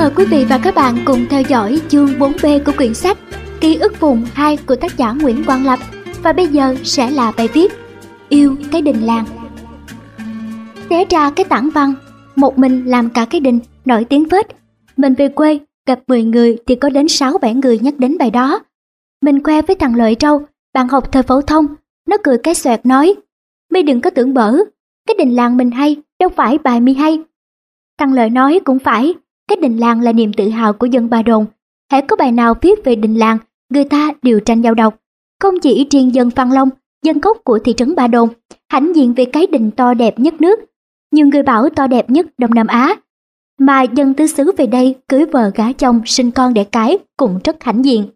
mời quý vị và các bạn cùng theo dõi chương 4B của quyển sách Ký ức vùng 2 của tác giả Nguyễn Quang Lập và bây giờ sẽ là bài viết Yêu cái đình làng. Té ra cái tảng văn, một mình làm cả cái đình, nổi tiếng phết. Mình về quê, gặp 10 người thì có đến 6-7 người nhắc đến bài đó. Mình khoe với thằng Lợi Trâu, bạn học thời phổ thông, nó cười cái xoẹt nói Mi đừng có tưởng bở, cái đình làng mình hay, đâu phải bài mi hay. Thằng Lợi nói cũng phải, cái đình làng là niềm tự hào của dân Ba Đồn. Hãy có bài nào viết về đình làng, người ta đều tranh nhau đọc. Không chỉ riêng dân Phan Long, dân gốc của thị trấn Ba Đồn, hãnh diện về cái đình to đẹp nhất nước. Nhiều người bảo to đẹp nhất Đông Nam Á. Mà dân tứ xứ về đây cưới vợ gả chồng sinh con đẻ cái cũng rất hãnh diện.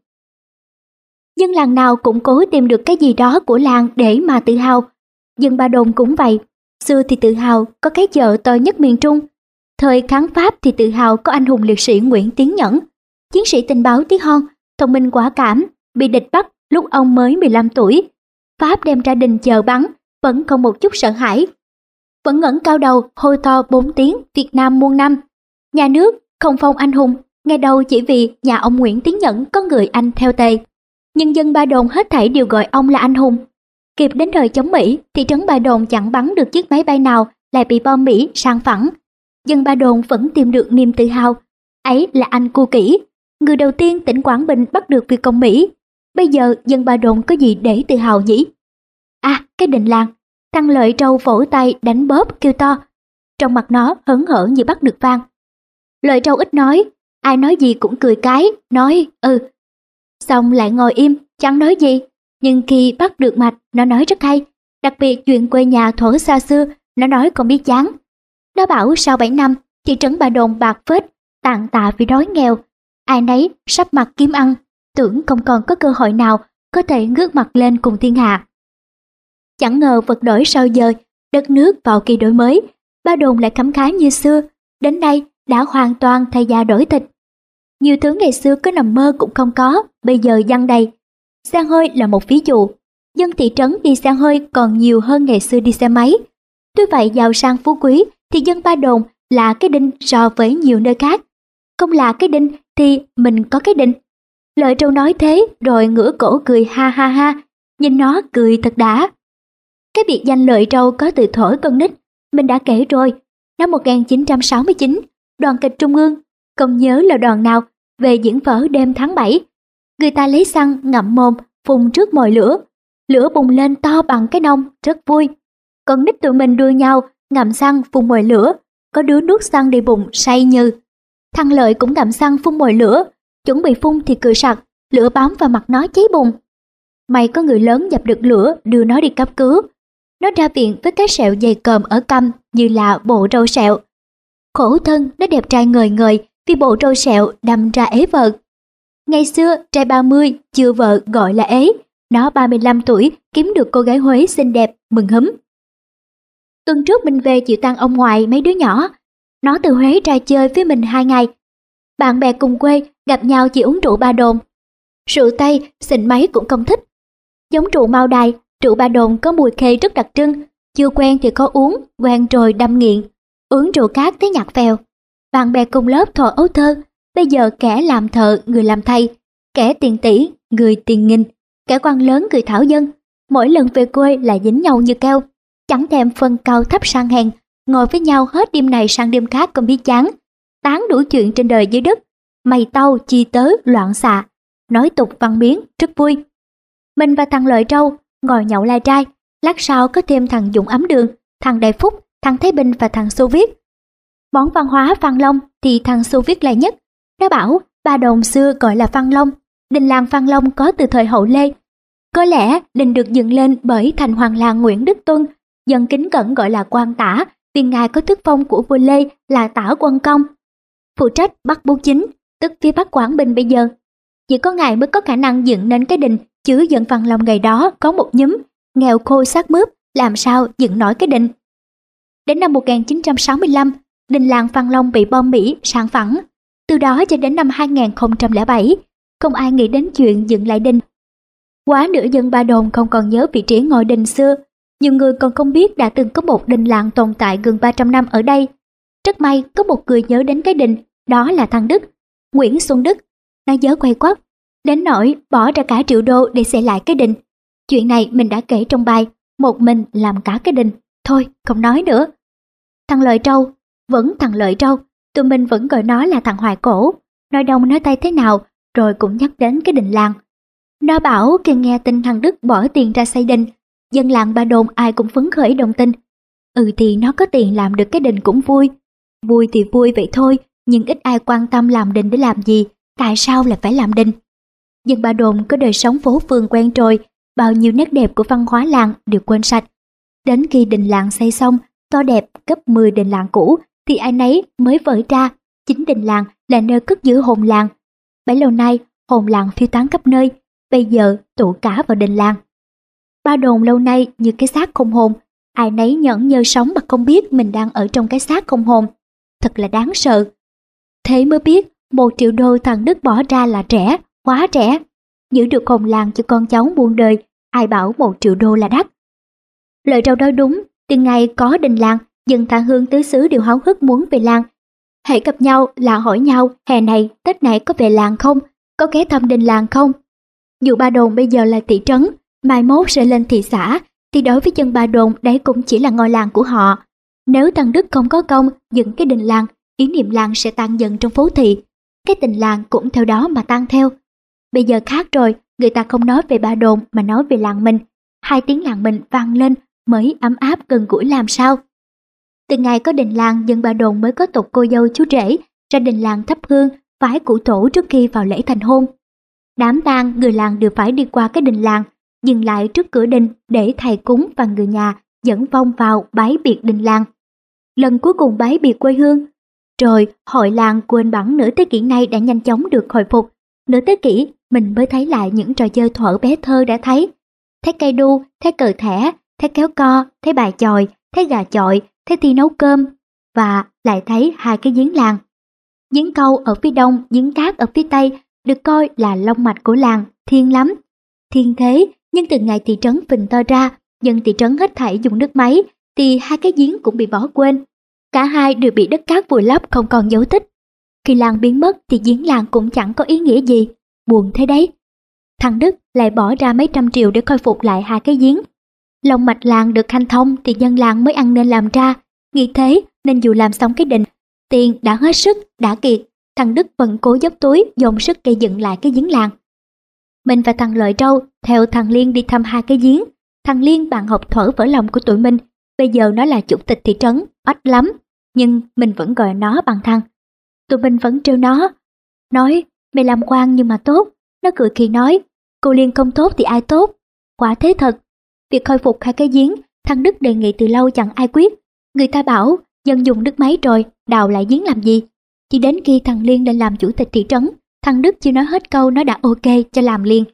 Dân làng nào cũng cố tìm được cái gì đó của làng để mà tự hào. Dân Ba Đồn cũng vậy. Xưa thì tự hào có cái chợ to nhất miền Trung, Thời kháng Pháp thì tự hào có anh hùng liệt sĩ Nguyễn Tiến Nhẫn, chiến sĩ tình báo tiến Hon, thông minh quá cảm, bị địch bắt lúc ông mới 15 tuổi. Pháp đem ra đình chờ bắn, vẫn không một chút sợ hãi. Vẫn ngẩng cao đầu, hô to bốn tiếng Việt Nam muôn năm. Nhà nước không phong anh hùng, ngay đầu chỉ vì nhà ông Nguyễn Tiến Nhẫn có người anh theo tề. Nhân dân Ba Đồn hết thảy đều gọi ông là anh hùng. Kịp đến thời chống Mỹ, thị trấn Ba Đồn chẳng bắn được chiếc máy bay nào lại bị bom Mỹ sang phẳng dân Ba Đồn vẫn tìm được niềm tự hào. Ấy là anh Cu Kỷ, người đầu tiên tỉnh Quảng Bình bắt được Việt Công Mỹ. Bây giờ dân Ba Đồn có gì để tự hào nhỉ? À, cái đình làng. Thằng Lợi Trâu vỗ tay đánh bóp kêu to. Trong mặt nó hớn hở như bắt được vang. Lợi Trâu ít nói, ai nói gì cũng cười cái, nói ừ. Xong lại ngồi im, chẳng nói gì. Nhưng khi bắt được mạch, nó nói rất hay. Đặc biệt chuyện quê nhà thổ xa xưa, nó nói còn biết chán. Nó bảo sau 7 năm, thị trấn Bà Đồn bạc phết, tàn tạ vì đói nghèo. Ai nấy sắp mặt kiếm ăn, tưởng không còn có cơ hội nào có thể ngước mặt lên cùng thiên hạ. Chẳng ngờ vật đổi sao dời, đất nước vào kỳ đổi mới, Ba Đồn lại khấm khá như xưa, đến nay đã hoàn toàn thay da đổi thịt. Nhiều thứ ngày xưa có nằm mơ cũng không có, bây giờ dăng đầy. Xe hơi là một ví dụ. Dân thị trấn đi xe hơi còn nhiều hơn ngày xưa đi xe máy. Tuy vậy giàu sang phú quý thì dân Ba Đồn là cái đinh so với nhiều nơi khác. Không là cái đinh thì mình có cái đinh. Lợi trâu nói thế rồi ngửa cổ cười ha ha ha, nhìn nó cười thật đã. Cái biệt danh lợi trâu có từ thổi con nít, mình đã kể rồi. Năm 1969, đoàn kịch Trung ương, không nhớ là đoàn nào, về diễn vở đêm tháng 7. Người ta lấy xăng ngậm mồm, phun trước mồi lửa. Lửa bùng lên to bằng cái nông, rất vui. Con nít tụi mình đua nhau ngậm xăng phun mồi lửa, có đứa nuốt xăng đầy bụng say như. Thằng Lợi cũng ngậm xăng phun mồi lửa, chuẩn bị phun thì cười sặc, lửa bám vào mặt nó cháy bùng. May có người lớn dập được lửa đưa nó đi cấp cứu. Nó ra viện với cái sẹo dày còm ở cằm như là bộ râu sẹo. Khổ thân nó đẹp trai ngời ngời vì bộ râu sẹo đâm ra ế vợ. Ngày xưa trai 30 chưa vợ gọi là ế, nó 35 tuổi kiếm được cô gái Huế xinh đẹp mừng húm. Tuần trước mình về chịu tang ông ngoại mấy đứa nhỏ. Nó từ Huế ra chơi với mình hai ngày. Bạn bè cùng quê gặp nhau chỉ uống rượu ba đồn. Rượu Tây, xịn máy cũng không thích. Giống rượu Mao Đài, rượu ba đồn có mùi khê rất đặc trưng. Chưa quen thì có uống, quen rồi đâm nghiện. Uống rượu cát thấy nhạt phèo. Bạn bè cùng lớp thọ ấu thơ, bây giờ kẻ làm thợ, người làm thầy. Kẻ tiền tỷ, người tiền nghìn. Kẻ quan lớn, người thảo dân. Mỗi lần về quê là dính nhau như keo chẳng thèm phân cao thấp sang hèn, ngồi với nhau hết đêm này sang đêm khác không biết chán, tán đủ chuyện trên đời dưới đất, mày tâu chi tớ loạn xạ, nói tục văn biến rất vui. Mình và thằng Lợi Trâu ngồi nhậu lai trai, lát sau có thêm thằng Dũng Ấm Đường, thằng Đại Phúc, thằng Thái Bình và thằng Xô Viết. Món văn hóa Phan Long thì thằng Xô Viết là nhất. Nó bảo ba đồng xưa gọi là Phan Long, đình làng Phan Long có từ thời hậu Lê. Có lẽ đình được dựng lên bởi thành hoàng làng Nguyễn Đức Tuân dân kính cẩn gọi là quan tả vì ngài có thức phong của vua Lê là tả quân công. Phụ trách Bắc Bố Chính, tức phía Bắc Quảng Bình bây giờ. Chỉ có ngài mới có khả năng dựng nên cái đình chứ dân văn long ngày đó có một nhóm nghèo khô xác mướp, làm sao dựng nổi cái đình. Đến năm 1965, đình làng Văn Long bị bom Mỹ sang phẳng. Từ đó cho đến năm 2007, không ai nghĩ đến chuyện dựng lại đình. Quá nửa dân Ba Đồn không còn nhớ vị trí ngôi đình xưa, nhiều người còn không biết đã từng có một đình làng tồn tại gần 300 năm ở đây. Rất may có một người nhớ đến cái đình, đó là thằng Đức, Nguyễn Xuân Đức. Nó nhớ quay quắt, đến nỗi bỏ ra cả triệu đô để xây lại cái đình. Chuyện này mình đã kể trong bài, một mình làm cả cái đình. Thôi, không nói nữa. Thằng Lợi Trâu, vẫn thằng Lợi Trâu, tụi mình vẫn gọi nó là thằng Hoài Cổ. Nói đông nói tay thế nào, rồi cũng nhắc đến cái đình làng. Nó bảo khi nghe tin thằng Đức bỏ tiền ra xây đình, dân làng ba đồn ai cũng phấn khởi đồng tình. Ừ thì nó có tiền làm được cái đình cũng vui. Vui thì vui vậy thôi, nhưng ít ai quan tâm làm đình để làm gì, tại sao lại phải làm đình. Dân ba đồn có đời sống phố phường quen rồi, bao nhiêu nét đẹp của văn hóa làng đều quên sạch. Đến khi đình làng xây xong, to đẹp gấp 10 đình làng cũ, thì ai nấy mới vỡ ra, chính đình làng là nơi cất giữ hồn làng. Bấy lâu nay, hồn làng phiêu tán khắp nơi, bây giờ tụ cả vào đình làng. Ba đồn lâu nay như cái xác không hồn, ai nấy nhẫn nhơ sống mà không biết mình đang ở trong cái xác không hồn. Thật là đáng sợ. Thế mới biết một triệu đô thằng Đức bỏ ra là trẻ, quá trẻ. Giữ được hồn làng cho con cháu muôn đời, ai bảo một triệu đô là đắt. Lời trâu nói đúng, từ ngày có đình làng, dân tha hương tứ xứ đều háo hức muốn về làng. Hãy gặp nhau là hỏi nhau hè này, Tết này có về làng không, có ghé thăm đình làng không. Dù Ba Đồn bây giờ là thị trấn, mai mốt sẽ lên thị xã, thì đối với dân Ba Đồn đấy cũng chỉ là ngôi làng của họ. Nếu thằng Đức không có công dựng cái đình làng, ý niệm làng sẽ tan dần trong phố thị. Cái tình làng cũng theo đó mà tan theo. Bây giờ khác rồi, người ta không nói về Ba Đồn mà nói về làng mình. Hai tiếng làng mình vang lên mới ấm áp gần gũi làm sao. Từ ngày có đình làng, dân Ba Đồn mới có tục cô dâu chú rể ra đình làng thắp hương, phái cụ tổ trước khi vào lễ thành hôn. Đám tang người làng đều phải đi qua cái đình làng, dừng lại trước cửa đình để thầy cúng và người nhà dẫn vong vào bái biệt đình làng. Lần cuối cùng bái biệt quê hương, rồi hội làng quên bẵng nửa thế kỷ này đã nhanh chóng được hồi phục. Nửa thế kỷ mình mới thấy lại những trò chơi thuở bé thơ đã thấy. Thấy cây đu, thấy cờ thẻ, thấy kéo co, thấy bài chòi, thấy gà chọi, thấy thi nấu cơm và lại thấy hai cái giếng làng. Giếng câu ở phía đông, giếng cát ở phía tây được coi là long mạch của làng, thiên lắm. Thiên thế, nhưng từ ngày thị trấn phình to ra, dân thị trấn hết thảy dùng nước máy, thì hai cái giếng cũng bị bỏ quên. Cả hai đều bị đất cát vùi lấp không còn dấu tích. Khi làng biến mất thì giếng làng cũng chẳng có ý nghĩa gì, buồn thế đấy. Thằng Đức lại bỏ ra mấy trăm triệu để khôi phục lại hai cái giếng. Lòng mạch làng được hanh thông thì dân làng mới ăn nên làm ra. Nghĩ thế nên dù làm xong cái định, tiền đã hết sức, đã kiệt, thằng Đức vẫn cố dốc túi dồn sức gây dựng lại cái giếng làng. Mình và thằng Lợi Trâu theo thằng Liên đi thăm hai cái giếng. Thằng Liên bạn học thở vỡ lòng của tụi mình, bây giờ nó là chủ tịch thị trấn, oách lắm, nhưng mình vẫn gọi nó bằng thằng. Tụi mình vẫn trêu nó, nói mày làm quan nhưng mà tốt. Nó cười khi nói, cô Liên không tốt thì ai tốt. Quả thế thật, việc khôi phục hai cái giếng, thằng Đức đề nghị từ lâu chẳng ai quyết. Người ta bảo, dân dùng nước máy rồi, đào lại giếng làm gì? Chỉ đến khi thằng Liên lên làm chủ tịch thị trấn, thằng Đức chưa nói hết câu nó đã ok cho làm liền.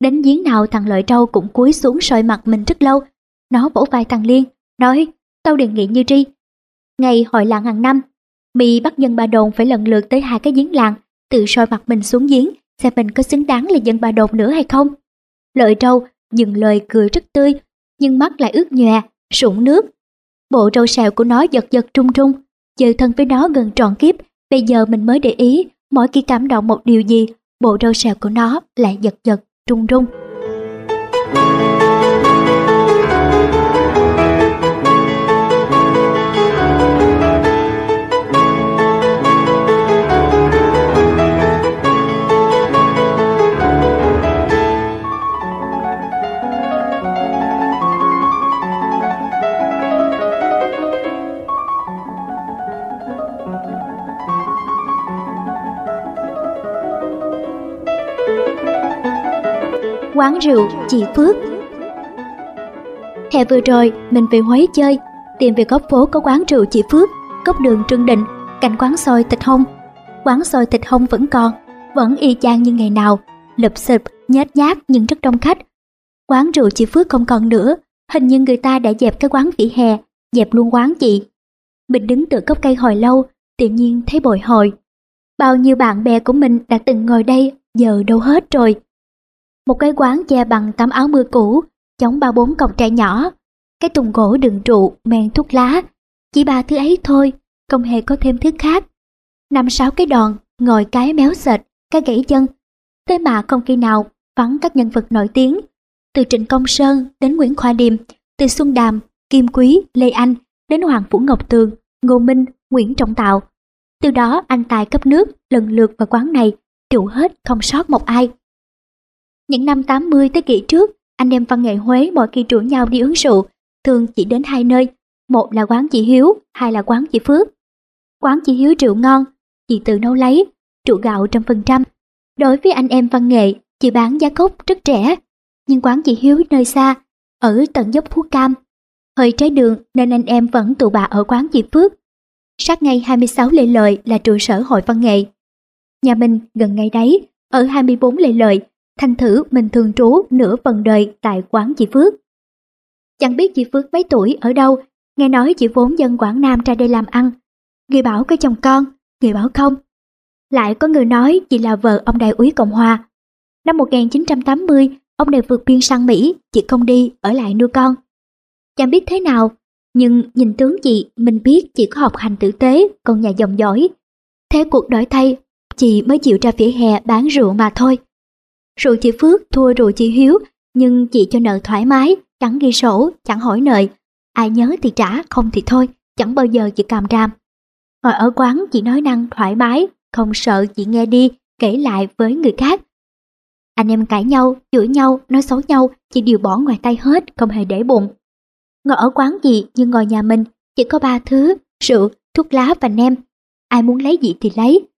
Đến giếng nào thằng Lợi Trâu cũng cúi xuống soi mặt mình rất lâu. Nó vỗ vai thằng Liên, nói, tao đề nghị như tri. Ngày hội làng hàng năm, mì bắt dân ba đồn phải lần lượt tới hai cái giếng làng, tự soi mặt mình xuống giếng, xem mình có xứng đáng là dân ba đồn nữa hay không. Lợi Trâu dừng lời cười rất tươi, nhưng mắt lại ướt nhòe, sũng nước. Bộ râu sẹo của nó giật giật trung trung, chơi thân với nó gần tròn kiếp, bây giờ mình mới để ý, mỗi khi cảm động một điều gì, bộ râu sẹo của nó lại giật giật, rung rung. Quán rượu chị Phước. Hè vừa rồi, mình về Huế chơi, tìm về góc phố có quán rượu chị Phước, góc đường Trương Định, cạnh quán xôi thịt hông. Quán xôi thịt hông vẫn còn, vẫn y chang như ngày nào, lụp xụp nhét nhác nhưng rất đông khách. Quán rượu chị Phước không còn nữa, hình như người ta đã dẹp cái quán vỉa hè, dẹp luôn quán chị. Mình đứng tựa gốc cây hồi lâu, tự nhiên thấy bồi hồi. Bao nhiêu bạn bè của mình đã từng ngồi đây, giờ đâu hết rồi. Một cái quán che bằng tấm áo mưa cũ, chống ba bốn cọc tre nhỏ, cái tùng gỗ đựng trụ, men thuốc lá, chỉ ba thứ ấy thôi, không hề có thêm thứ khác. Năm sáu cái đòn, ngồi cái méo sệt, cái gãy chân. Thế mà không khi nào vắng các nhân vật nổi tiếng, từ Trịnh Công Sơn đến Nguyễn Khoa Điềm, từ Xuân Đàm, Kim Quý, Lê Anh đến Hoàng Phủ Ngọc Tường, Ngô Minh, Nguyễn Trọng Tạo. Từ đó anh tài cấp nước lần lượt vào quán này, trụ hết không sót một ai. Những năm 80 thế kỷ trước, anh em văn nghệ Huế mỗi khi rủ nhau đi uống rượu, thường chỉ đến hai nơi, một là quán chị Hiếu, hai là quán chị Phước. Quán chị Hiếu rượu ngon, chị tự nấu lấy, rượu gạo trăm phần trăm. Đối với anh em văn nghệ, chị bán giá cốc rất rẻ, nhưng quán chị Hiếu nơi xa, ở tận dốc Phú Cam. Hơi trái đường nên anh em vẫn tụ bà ở quán chị Phước. Sát ngay 26 Lê lợi là trụ sở hội văn nghệ. Nhà mình gần ngay đấy, ở 24 Lê lợi, thành thử mình thường trú nửa phần đời tại quán chị Phước. Chẳng biết chị Phước mấy tuổi ở đâu, nghe nói chị vốn dân Quảng Nam ra đây làm ăn. Người bảo có chồng con, người bảo không. Lại có người nói chị là vợ ông đại úy Cộng Hòa. Năm 1980, ông đều vượt biên sang Mỹ, chị không đi, ở lại nuôi con. Chẳng biết thế nào, nhưng nhìn tướng chị, mình biết chị có học hành tử tế, còn nhà dòng giỏi. Thế cuộc đổi thay, chị mới chịu ra vỉa hè bán rượu mà thôi rồi chị Phước thua rồi chị Hiếu, nhưng chị cho nợ thoải mái, chẳng ghi sổ, chẳng hỏi nợ. Ai nhớ thì trả, không thì thôi, chẳng bao giờ chị càm ram. Ngồi ở quán chị nói năng thoải mái, không sợ chị nghe đi, kể lại với người khác. Anh em cãi nhau, chửi nhau, nói xấu nhau, chị đều bỏ ngoài tay hết, không hề để bụng. Ngồi ở quán gì như ngồi nhà mình, chỉ có ba thứ, rượu, thuốc lá và nem. Ai muốn lấy gì thì lấy.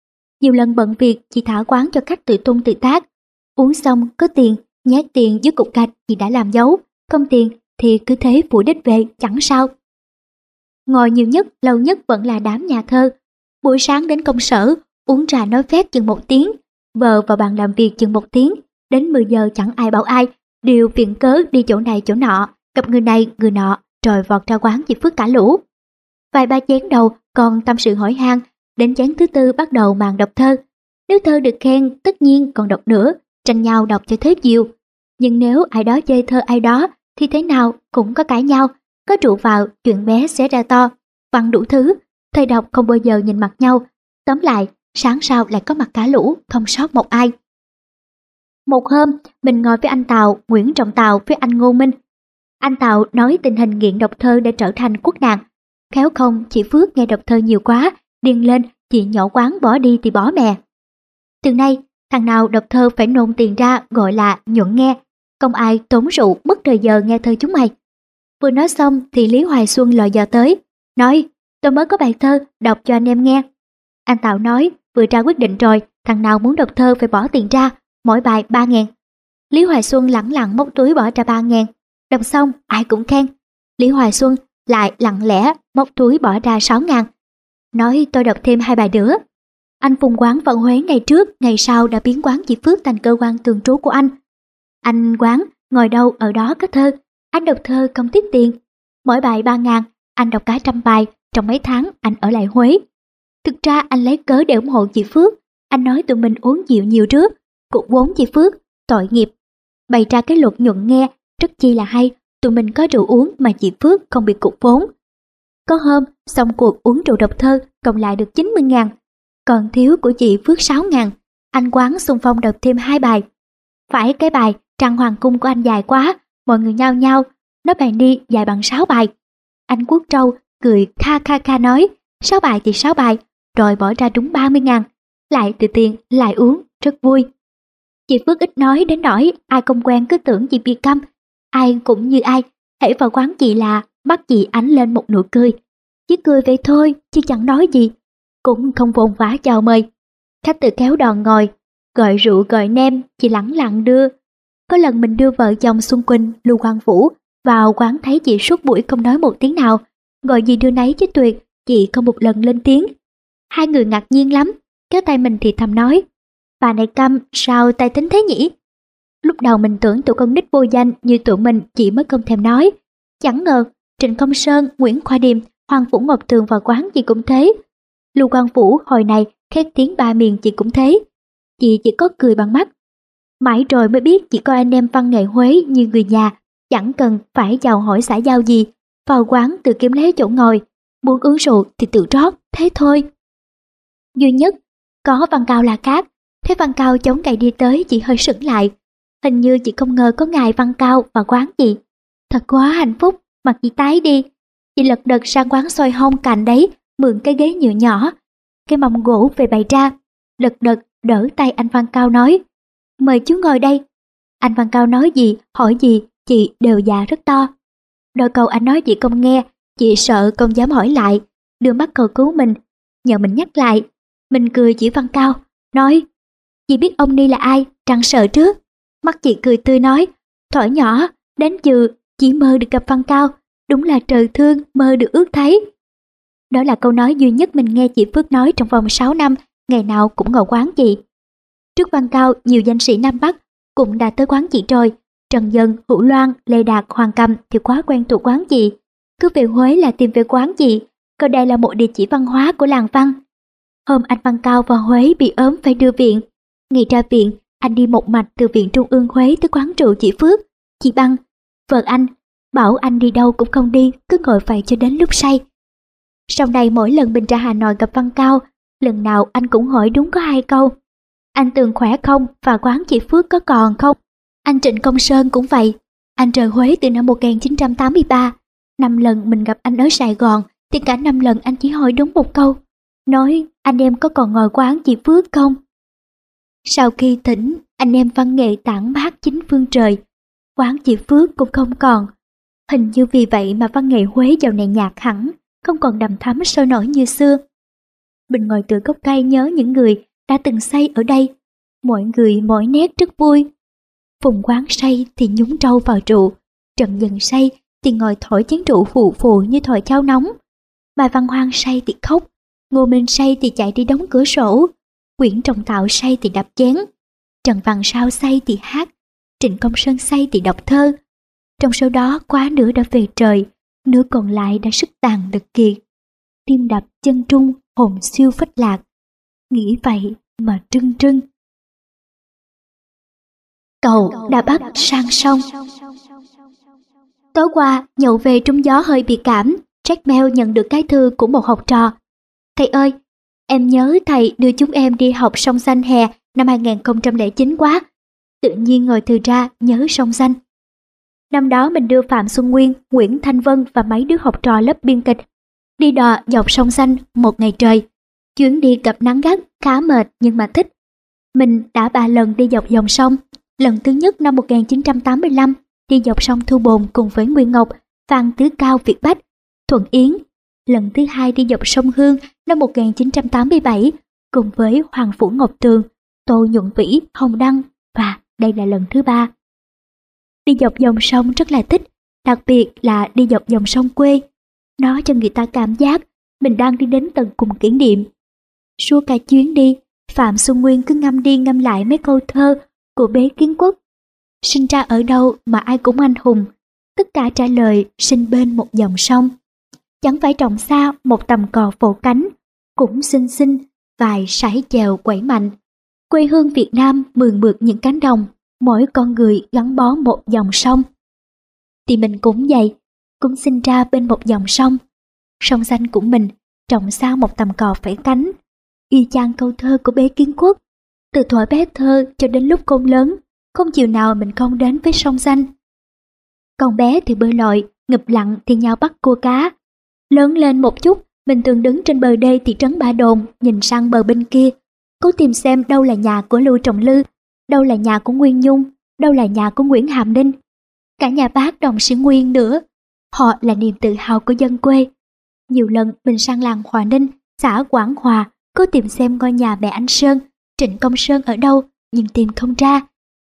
Nhiều lần bận việc, chị thả quán cho khách tự tung tự tác. Uống xong, có tiền, nhét tiền dưới cục gạch thì đã làm dấu. Không tiền thì cứ thế phủ đích về, chẳng sao. Ngồi nhiều nhất, lâu nhất vẫn là đám nhà thơ. Buổi sáng đến công sở, uống trà nói phép chừng một tiếng, vợ vào bàn làm việc chừng một tiếng, đến 10 giờ chẳng ai bảo ai, đều viện cớ đi chỗ này chỗ nọ, gặp người này người nọ, rồi vọt ra quán chỉ Phước cả lũ. Vài ba chén đầu còn tâm sự hỏi han, đến chén thứ tư bắt đầu màn đọc thơ. Nếu thơ được khen, tất nhiên còn đọc nữa, tranh nhau đọc cho thế diều. Nhưng nếu ai đó chơi thơ ai đó, thì thế nào cũng có cãi nhau, có trụ vào, chuyện bé sẽ ra to, văn đủ thứ, thầy đọc không bao giờ nhìn mặt nhau. Tóm lại, sáng sau lại có mặt cả lũ, không sót một ai. Một hôm, mình ngồi với anh Tào, Nguyễn Trọng Tào với anh Ngô Minh. Anh Tào nói tình hình nghiện đọc thơ đã trở thành quốc nạn. Khéo không, chị Phước nghe đọc thơ nhiều quá, điên lên, chị nhỏ quán bỏ đi thì bỏ mẹ. Từ nay, thằng nào đọc thơ phải nôn tiền ra gọi là nhuận nghe, không ai tốn rượu mất thời giờ nghe thơ chúng mày. Vừa nói xong thì Lý Hoài Xuân lò giờ tới, nói tôi mới có bài thơ đọc cho anh em nghe. Anh Tạo nói vừa ra quyết định rồi, thằng nào muốn đọc thơ phải bỏ tiền ra, mỗi bài ba ngàn. Lý Hoài Xuân lẳng lặng móc túi bỏ ra ba ngàn, đọc xong ai cũng khen. Lý Hoài Xuân lại lặng lẽ móc túi bỏ ra sáu ngàn. Nói tôi đọc thêm hai bài nữa. Anh phùng quán vận Huế ngày trước, ngày sau đã biến quán chị Phước thành cơ quan thường trú của anh. Anh quán, ngồi đâu ở đó có thơ, anh đọc thơ không tiếp tiền. Mỗi bài ba ngàn, anh đọc cả trăm bài, trong mấy tháng anh ở lại Huế. Thực ra anh lấy cớ để ủng hộ chị Phước, anh nói tụi mình uống rượu nhiều trước, Cũng vốn chị Phước, tội nghiệp. Bày ra cái luật nhuận nghe, rất chi là hay, tụi mình có rượu uống mà chị Phước không bị cục vốn. Có hôm, xong cuộc uống rượu độc thơ, cộng lại được 90 ngàn. Còn thiếu của chị Phước 6 ngàn, anh quán xung phong đọc thêm hai bài. Phải cái bài Trăng Hoàng Cung của anh dài quá, mọi người nhao nhao, nói bài đi dài bằng 6 bài. Anh Quốc Trâu cười kha kha kha nói, 6 bài thì 6 bài, rồi bỏ ra đúng 30 ngàn. Lại từ tiền, lại uống, rất vui. Chị Phước ít nói đến nỗi ai không quen cứ tưởng chị bị câm. Ai cũng như ai, hãy vào quán chị là bắt chị ánh lên một nụ cười. Chỉ cười vậy thôi, chứ chẳng nói gì. Cũng không vồn vã chào mời. Khách tự kéo đòn ngồi, gọi rượu gọi nem, chị lẳng lặng đưa. Có lần mình đưa vợ chồng Xuân Quỳnh, Lưu Quang Vũ vào quán thấy chị suốt buổi không nói một tiếng nào. Gọi gì đưa nấy chứ tuyệt, chị không một lần lên tiếng. Hai người ngạc nhiên lắm, kéo tay mình thì thầm nói. Bà này câm, sao tay tính thế nhỉ? Lúc đầu mình tưởng tụi con nít vô danh như tụi mình chỉ mới không thèm nói. Chẳng ngờ, Trịnh Công Sơn, Nguyễn Khoa Điềm, Hoàng vũ Ngọc Tường vào quán gì cũng thế. Lưu Quang Vũ hồi này khét tiếng ba miền chị cũng thế. Chị chỉ có cười bằng mắt. Mãi rồi mới biết chỉ có anh em văn nghệ Huế như người nhà, chẳng cần phải chào hỏi xã giao gì. Vào quán tự kiếm lấy chỗ ngồi, muốn uống rượu thì tự rót, thế thôi. Duy nhất, có Văn Cao là khác, thế Văn Cao chống cậy đi tới chị hơi sững lại. Hình như chị không ngờ có ngài Văn Cao vào quán chị. Thật quá hạnh phúc, mặt chị tái đi. Chị lật đật sang quán xôi hông cạnh đấy, mượn cái ghế nhựa nhỏ. Cái mâm gỗ về bày ra, lật đật đỡ tay anh Văn Cao nói. Mời chú ngồi đây. Anh Văn Cao nói gì, hỏi gì, chị đều dạ rất to. Đôi câu anh nói chị không nghe, chị sợ không dám hỏi lại, đưa mắt cầu cứu mình, nhờ mình nhắc lại. Mình cười chỉ Văn Cao, nói, chị biết ông Ni là ai, trăng sợ trước. Mắt chị cười tươi nói, thổi nhỏ, đến trừ, chỉ mơ được gặp Văn Cao, đúng là trời thương, mơ được ước thấy. Đó là câu nói duy nhất mình nghe chị Phước nói trong vòng 6 năm, ngày nào cũng ngồi quán chị. Trước Văn Cao, nhiều danh sĩ Nam Bắc cũng đã tới quán chị rồi. Trần Dân, Hữu Loan, Lê Đạt, Hoàng Cầm thì quá quen thuộc quán chị. Cứ về Huế là tìm về quán chị, coi đây là một địa chỉ văn hóa của làng văn. Hôm anh Văn Cao vào Huế bị ốm phải đưa viện. Ngày ra viện, anh đi một mạch từ viện Trung ương Huế tới quán rượu chị Phước. Chị Băng, vợ anh, bảo anh đi đâu cũng không đi, cứ ngồi vậy cho đến lúc say. Sau này mỗi lần mình ra Hà Nội gặp Văn Cao, lần nào anh cũng hỏi đúng có hai câu. Anh Tường khỏe không và quán chị Phước có còn không? Anh Trịnh Công Sơn cũng vậy. Anh rời Huế từ năm 1983. Năm lần mình gặp anh ở Sài Gòn thì cả năm lần anh chỉ hỏi đúng một câu. Nói anh em có còn ngồi quán chị Phước không? Sau khi tỉnh anh em văn nghệ tản mát chính phương trời. Quán chị Phước cũng không còn. Hình như vì vậy mà văn nghệ Huế dạo này nhạt hẳn, không còn đầm thắm sôi nổi như xưa. Bình ngồi tựa gốc cây nhớ những người đã từng say ở đây. Mỗi người mỗi nét rất vui. Phùng quán say thì nhúng trâu vào rượu, Trần dần say thì ngồi thổi chén rượu phụ phụ như thổi cháo nóng. Bà Văn Hoang say thì khóc, Ngô Minh say thì chạy đi đóng cửa sổ, Quyển Trọng Tạo say thì đập chén, Trần Văn Sao say thì hát, Trịnh Công Sơn say thì đọc thơ. Trong số đó quá nửa đã về trời, nửa còn lại đã sức tàn lực kiệt. Tim đập chân trung, hồn siêu phách lạc. Nghĩ vậy mà trưng trưng. Cầu đã bắt sang sông. Tối qua, nhậu về trung gió hơi bị cảm, Jack Bell nhận được cái thư của một học trò. Thầy ơi, em nhớ thầy đưa chúng em đi học sông xanh hè năm 2009 quá. Tự nhiên ngồi thư ra nhớ sông xanh. Năm đó mình đưa Phạm Xuân Nguyên, Nguyễn Thanh Vân và mấy đứa học trò lớp biên kịch đi đò dọc sông xanh một ngày trời. Chuyến đi gặp nắng gắt, khá mệt nhưng mà thích. Mình đã ba lần đi dọc dòng sông. Lần thứ nhất năm 1985 đi dọc sông Thu Bồn cùng với Nguyên Ngọc, Phan Tứ Cao Việt Bách, Thuận Yến. Lần thứ hai đi dọc sông Hương năm 1987 cùng với Hoàng Phủ Ngọc Tường, Tô Nhuận Vĩ, Hồng Đăng và đây là lần thứ ba. Đi dọc dòng sông rất là thích, đặc biệt là đi dọc dòng sông quê. Nó cho người ta cảm giác mình đang đi đến tận cùng kỷ niệm. Suốt cả chuyến đi, Phạm Xuân Nguyên cứ ngâm đi ngâm lại mấy câu thơ của bế kiến quốc. Sinh ra ở đâu mà ai cũng anh hùng, tất cả trả lời sinh bên một dòng sông. Chẳng phải trọng xa một tầm cò phổ cánh, cũng xinh xinh vài sải chèo quẩy mạnh. Quê hương Việt Nam mường mượt những cánh đồng, mỗi con người gắn bó một dòng sông. Thì mình cũng vậy, cũng sinh ra bên một dòng sông. Sông xanh của mình trồng sao một tầm cò phải cánh, y chang câu thơ của bé kiến quốc. Từ thuở bé thơ cho đến lúc con lớn, không chiều nào mình không đến với sông xanh. Con bé thì bơi lội, ngập lặng thì nhau bắt cua cá. Lớn lên một chút, mình thường đứng trên bờ đê thị trấn Ba Đồn, nhìn sang bờ bên kia, cố tìm xem đâu là nhà của Lưu Trọng Lư, đâu là nhà của Nguyên Nhung, đâu là nhà của Nguyễn Hàm Ninh. Cả nhà bác đồng sĩ Nguyên nữa. Họ là niềm tự hào của dân quê. Nhiều lần mình sang làng Hòa Ninh, xã Quảng Hòa, cố tìm xem ngôi nhà mẹ anh Sơn, Trịnh Công Sơn ở đâu, nhưng tìm không ra.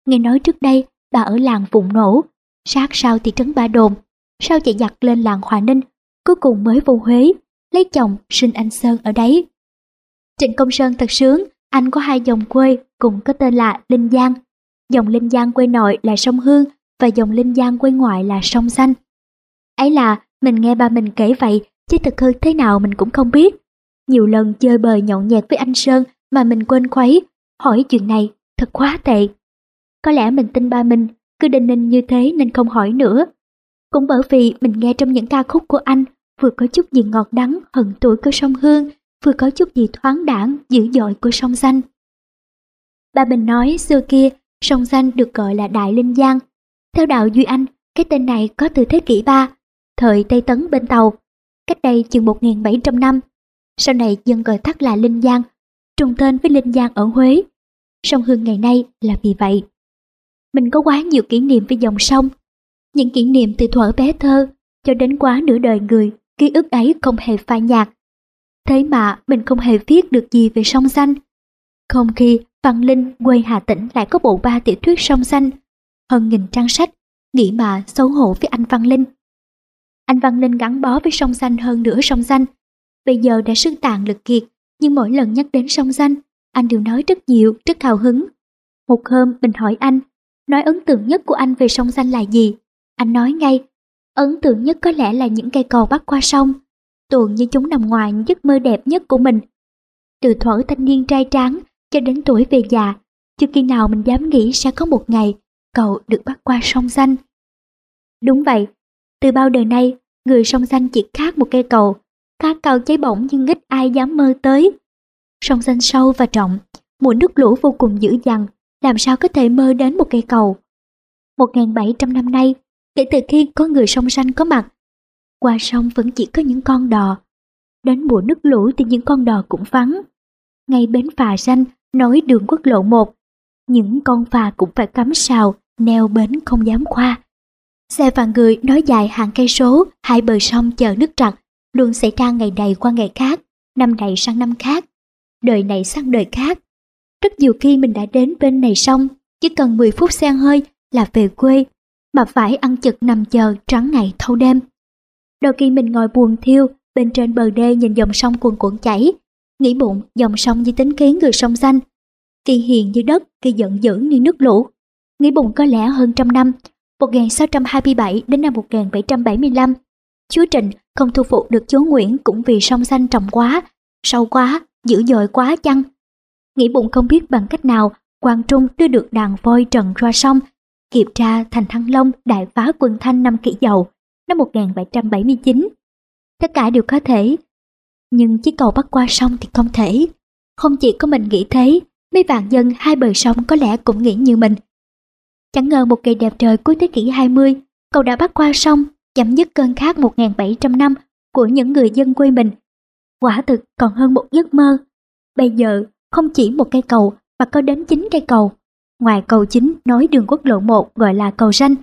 Nghe nói trước đây bà ở làng Vùng Nổ, sát sau thị trấn Ba Đồn, sau chạy giặt lên làng Hòa Ninh, cuối cùng mới vô Huế, lấy chồng sinh anh Sơn ở đấy. Trịnh Công Sơn thật sướng, anh có hai dòng quê cùng có tên là Linh Giang. Dòng Linh Giang quê nội là sông Hương và dòng Linh Giang quê ngoại là sông Xanh. Ấy là mình nghe ba mình kể vậy chứ thật hư thế nào mình cũng không biết. Nhiều lần chơi bời nhậu nhẹt với anh Sơn mà mình quên khuấy, hỏi chuyện này thật quá tệ. Có lẽ mình tin ba mình cứ đinh ninh như thế nên không hỏi nữa. Cũng bởi vì mình nghe trong những ca khúc của anh vừa có chút gì ngọt đắng hận tuổi của sông Hương, vừa có chút gì thoáng đãng dữ dội của sông Xanh. Ba bình nói xưa kia sông Xanh được gọi là Đại Linh Giang. Theo đạo Duy Anh, cái tên này có từ thế kỷ 3, thời Tây Tấn bên Tàu, cách đây chừng 1.700 năm. Sau này dân gọi tắt là Linh Giang, trùng tên với Linh Giang ở Huế. Sông Hương ngày nay là vì vậy. Mình có quá nhiều kỷ niệm với dòng sông. Những kỷ niệm từ thuở bé thơ cho đến quá nửa đời người, ký ức ấy không hề phai nhạt. Thế mà mình không hề viết được gì về sông xanh. Không khi Văn Linh quê Hà Tĩnh lại có bộ ba tiểu thuyết sông xanh, hơn nghìn trang sách, nghĩ mà xấu hổ với anh Văn Linh. Anh Văn Linh gắn bó với sông xanh hơn nữa sông xanh. Bây giờ đã sức tàn lực kiệt, nhưng mỗi lần nhắc đến sông xanh, anh đều nói rất nhiều, rất hào hứng. Một hôm mình hỏi anh, nói ấn tượng nhất của anh về sông xanh là gì? Anh nói ngay, ấn tượng nhất có lẽ là những cây cầu bắc qua sông. Tuồng như chúng nằm ngoài những giấc mơ đẹp nhất của mình. Từ thuở thanh niên trai tráng cho đến tuổi về già, chưa khi nào mình dám nghĩ sẽ có một ngày cầu được bắt qua sông xanh. Đúng vậy, từ bao đời nay, người sông xanh chỉ khác một cây cầu, khác cầu cháy bỏng nhưng ít ai dám mơ tới. Sông xanh sâu và rộng, mùa nước lũ vô cùng dữ dằn, làm sao có thể mơ đến một cây cầu. 1.700 năm nay, kể từ khi có người sông xanh có mặt, qua sông vẫn chỉ có những con đò. Đến mùa nước lũ thì những con đò cũng vắng. Ngay bến phà xanh, nối đường quốc lộ 1, những con phà cũng phải cắm sào, neo bến không dám qua. Xe và người nói dài hàng cây số, hai bờ sông chờ nước trặc, luôn xảy ra ngày này qua ngày khác, năm này sang năm khác, đời này sang đời khác. Rất nhiều khi mình đã đến bên này sông, chỉ cần 10 phút xe hơi là về quê, mà phải ăn chực nằm chờ trắng ngày thâu đêm. Đôi khi mình ngồi buồn thiêu, bên trên bờ đê nhìn dòng sông cuồn cuộn chảy, nghĩ bụng dòng sông như tính kiến người sông xanh, kỳ hiền như đất, kỳ giận dữ như nước lũ. Nghĩ bụng có lẽ hơn trăm năm, 1627 đến năm 1775, chúa Trịnh không thu phục được chúa Nguyễn cũng vì sông xanh trọng quá, sâu quá, dữ dội quá chăng. Nghĩ bụng không biết bằng cách nào Quang Trung đưa được đàn voi trần ra sông, kịp tra thành Thăng Long đại phá quân Thanh năm kỷ dậu năm 1779. Tất cả đều có thể, nhưng chiếc cầu bắt qua sông thì không thể. Không chỉ có mình nghĩ thế, mấy vạn dân hai bờ sông có lẽ cũng nghĩ như mình. Chẳng ngờ một ngày đẹp trời cuối thế kỷ 20, cầu đã bắt qua sông, chấm dứt cơn khát 1.700 năm của những người dân quê mình. Quả thực còn hơn một giấc mơ. Bây giờ, không chỉ một cây cầu mà có đến 9 cây cầu. Ngoài cầu chính nối đường quốc lộ 1 gọi là cầu ranh,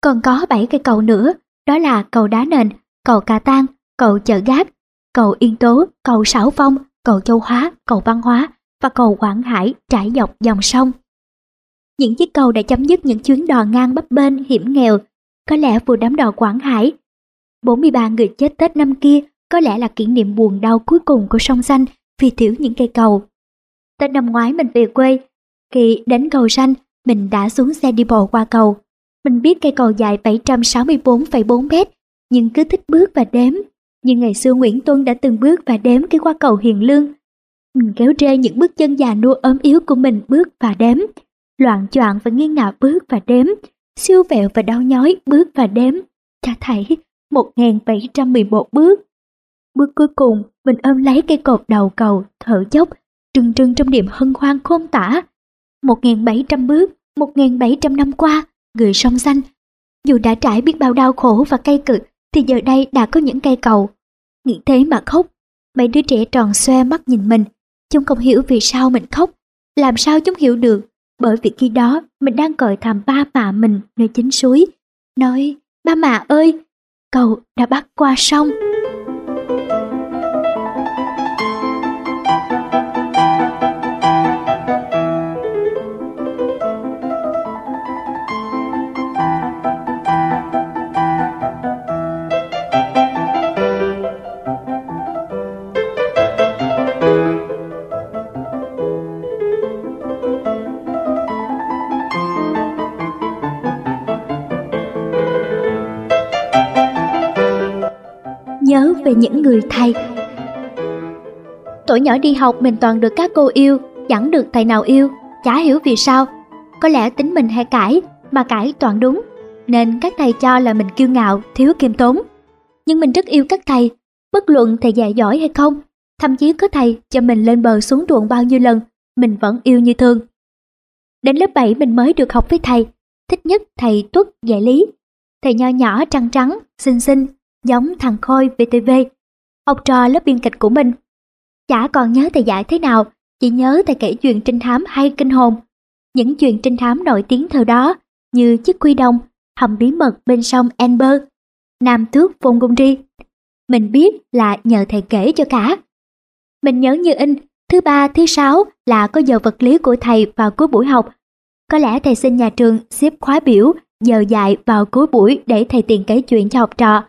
còn có 7 cây cầu nữa, đó là cầu đá nền, cầu cà tang, cầu chợ gác, cầu yên tố, cầu sảo phong, cầu châu hóa, cầu văn hóa và cầu Quảng Hải trải dọc dòng sông. Những chiếc cầu đã chấm dứt những chuyến đò ngang bấp bênh hiểm nghèo, có lẽ vụ đám đò Quảng Hải. 43 người chết Tết năm kia có lẽ là kỷ niệm buồn đau cuối cùng của sông xanh vì thiếu những cây cầu. Tết năm ngoái mình về quê, khi đến cầu xanh, mình đã xuống xe đi bộ qua cầu. Mình biết cây cầu dài 764,4 mét, nhưng cứ thích bước và đếm. Như ngày xưa Nguyễn Tuân đã từng bước và đếm cái qua cầu Hiền Lương. Mình kéo rê những bước chân già nua ốm yếu của mình bước và đếm. Loạn choạng và nghiêng ngả bước và đếm. Siêu vẹo và đau nhói bước và đếm. Cha thấy 1711 bước. Bước cuối cùng, mình ôm lấy cây cột đầu cầu, thở dốc, trừng trừng trong niềm hân hoan khôn tả. 1.700 bước, 1.700 năm qua, người sông xanh. Dù đã trải biết bao đau khổ và cay cực, thì giờ đây đã có những cây cầu. Nghĩ thế mà khóc, mấy đứa trẻ tròn xoe mắt nhìn mình. Chúng không hiểu vì sao mình khóc, làm sao chúng hiểu được. Bởi vì khi đó mình đang cởi thầm ba mạ mình nơi chính suối. Nói, ba mạ ơi, cầu đã bắt qua sông. Người thầy. Tuổi nhỏ đi học mình toàn được các cô yêu, chẳng được thầy nào yêu, chả hiểu vì sao. Có lẽ tính mình hay cãi, mà cãi toàn đúng, nên các thầy cho là mình kiêu ngạo, thiếu kiêm tốn. Nhưng mình rất yêu các thầy, bất luận thầy dạy giỏi hay không, thậm chí có thầy cho mình lên bờ xuống ruộng bao nhiêu lần, mình vẫn yêu như thường. Đến lớp 7 mình mới được học với thầy, thích nhất thầy Tuất dạy lý. Thầy nho nhỏ trăng trắng, xinh xinh, giống thằng Khôi VTV, học trò lớp biên kịch của mình. Chả còn nhớ thầy dạy thế nào, chỉ nhớ thầy kể chuyện trinh thám hay kinh hồn. Những chuyện trinh thám nổi tiếng thời đó như chiếc quy đông, hầm bí mật bên sông Amber, Nam Tước Vông Cung Ri. Mình biết là nhờ thầy kể cho cả. Mình nhớ như in, thứ ba, thứ sáu là có giờ vật lý của thầy vào cuối buổi học. Có lẽ thầy xin nhà trường xếp khóa biểu giờ dạy vào cuối buổi để thầy tiền kể chuyện cho học trò.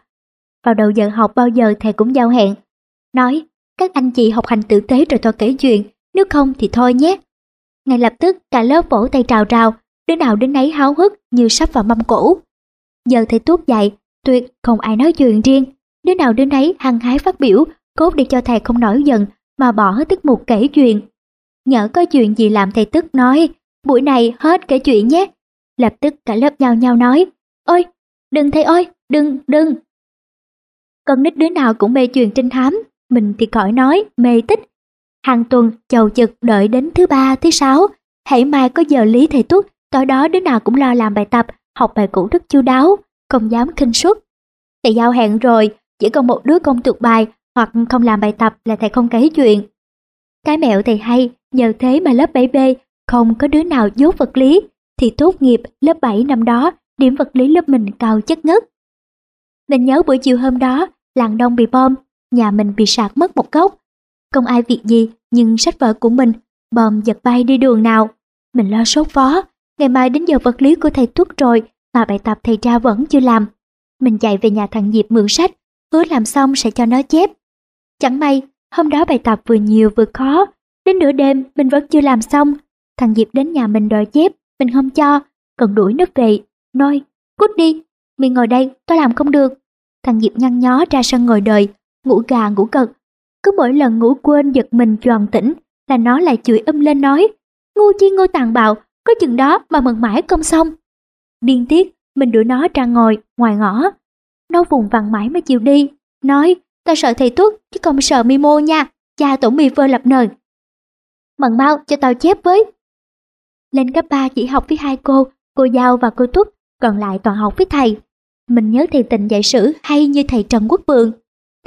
Vào đầu giờ học bao giờ thầy cũng giao hẹn. Nói, các anh chị học hành tử tế rồi tôi kể chuyện, nếu không thì thôi nhé. Ngay lập tức cả lớp vỗ tay trào trào, đứa nào đến nấy háo hức như sắp vào mâm cổ. Giờ thầy tuốt dạy, tuyệt không ai nói chuyện riêng, đứa nào đến nấy hăng hái phát biểu, cốt để cho thầy không nổi giận mà bỏ tiết mục kể chuyện. Nhỡ có chuyện gì làm thầy tức nói, buổi này hết kể chuyện nhé. Lập tức cả lớp nhau nhau nói, ôi, đừng thầy ơi, đừng, đừng. Con nít đứa nào cũng mê chuyện trinh thám, mình thì khỏi nói, mê tích. Hàng tuần chầu chực đợi đến thứ ba, thứ sáu, hãy mai có giờ lý thầy tuất, tối đó đứa nào cũng lo làm bài tập, học bài cũ rất chu đáo, không dám khinh suất. Thầy giao hẹn rồi, chỉ còn một đứa không thuộc bài hoặc không làm bài tập là thầy không kể chuyện. Cái mẹo thầy hay, nhờ thế mà lớp 7B không có đứa nào dốt vật lý, thì tốt nghiệp lớp 7 năm đó, điểm vật lý lớp mình cao chất ngất. Mình nhớ buổi chiều hôm đó, làng đông bị bom, nhà mình bị sạt mất một góc. Không ai việc gì, nhưng sách vở của mình, bom giật bay đi đường nào. Mình lo sốt phó, ngày mai đến giờ vật lý của thầy thuốc rồi, mà bài tập thầy ra vẫn chưa làm. Mình chạy về nhà thằng Diệp mượn sách, hứa làm xong sẽ cho nó chép. Chẳng may, hôm đó bài tập vừa nhiều vừa khó, đến nửa đêm mình vẫn chưa làm xong. Thằng Diệp đến nhà mình đòi chép, mình không cho, cần đuổi nó về. Nói, cút đi, mình ngồi đây, tôi làm không được. Thằng Diệp nhăn nhó ra sân ngồi đợi, ngủ gà ngủ cật. Cứ mỗi lần ngủ quên giật mình tròn tỉnh là nó lại chửi âm lên nói, ngu chi ngu tàn bạo, có chừng đó mà mừng mãi không xong. Điên tiết, mình đuổi nó ra ngồi, ngoài ngõ. Nó vùng vằng mãi mới chịu đi, nói, ta sợ thầy tuất chứ không sợ mi mô nha, cha tổ mì vơ lập nời. Mận mau cho tao chép với. Lên cấp 3 chỉ học với hai cô, cô Giao và cô Tuất, còn lại toàn học với thầy. Mình nhớ thầy tình dạy sử hay như thầy Trần Quốc Vượng.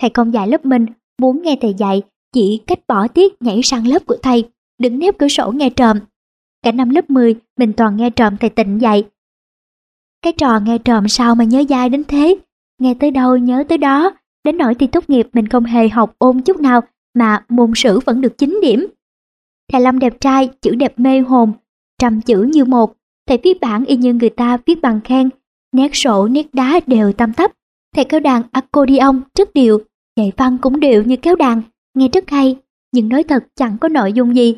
Thầy không dạy lớp mình, muốn nghe thầy dạy, chỉ cách bỏ tiết nhảy sang lớp của thầy, đứng nép cửa sổ nghe trộm. Cả năm lớp 10, mình toàn nghe trộm thầy tịnh dạy. Cái trò nghe trộm sao mà nhớ dai đến thế, nghe tới đâu nhớ tới đó, đến nỗi thì tốt nghiệp mình không hề học ôn chút nào mà môn sử vẫn được 9 điểm. Thầy Lâm đẹp trai, chữ đẹp mê hồn, trăm chữ như một, thầy viết bản y như người ta viết bằng khen, nét sổ nét đá đều tam tấp. Thầy kéo đàn accordion rất điệu, dạy văn cũng điệu như kéo đàn, nghe rất hay, nhưng nói thật chẳng có nội dung gì.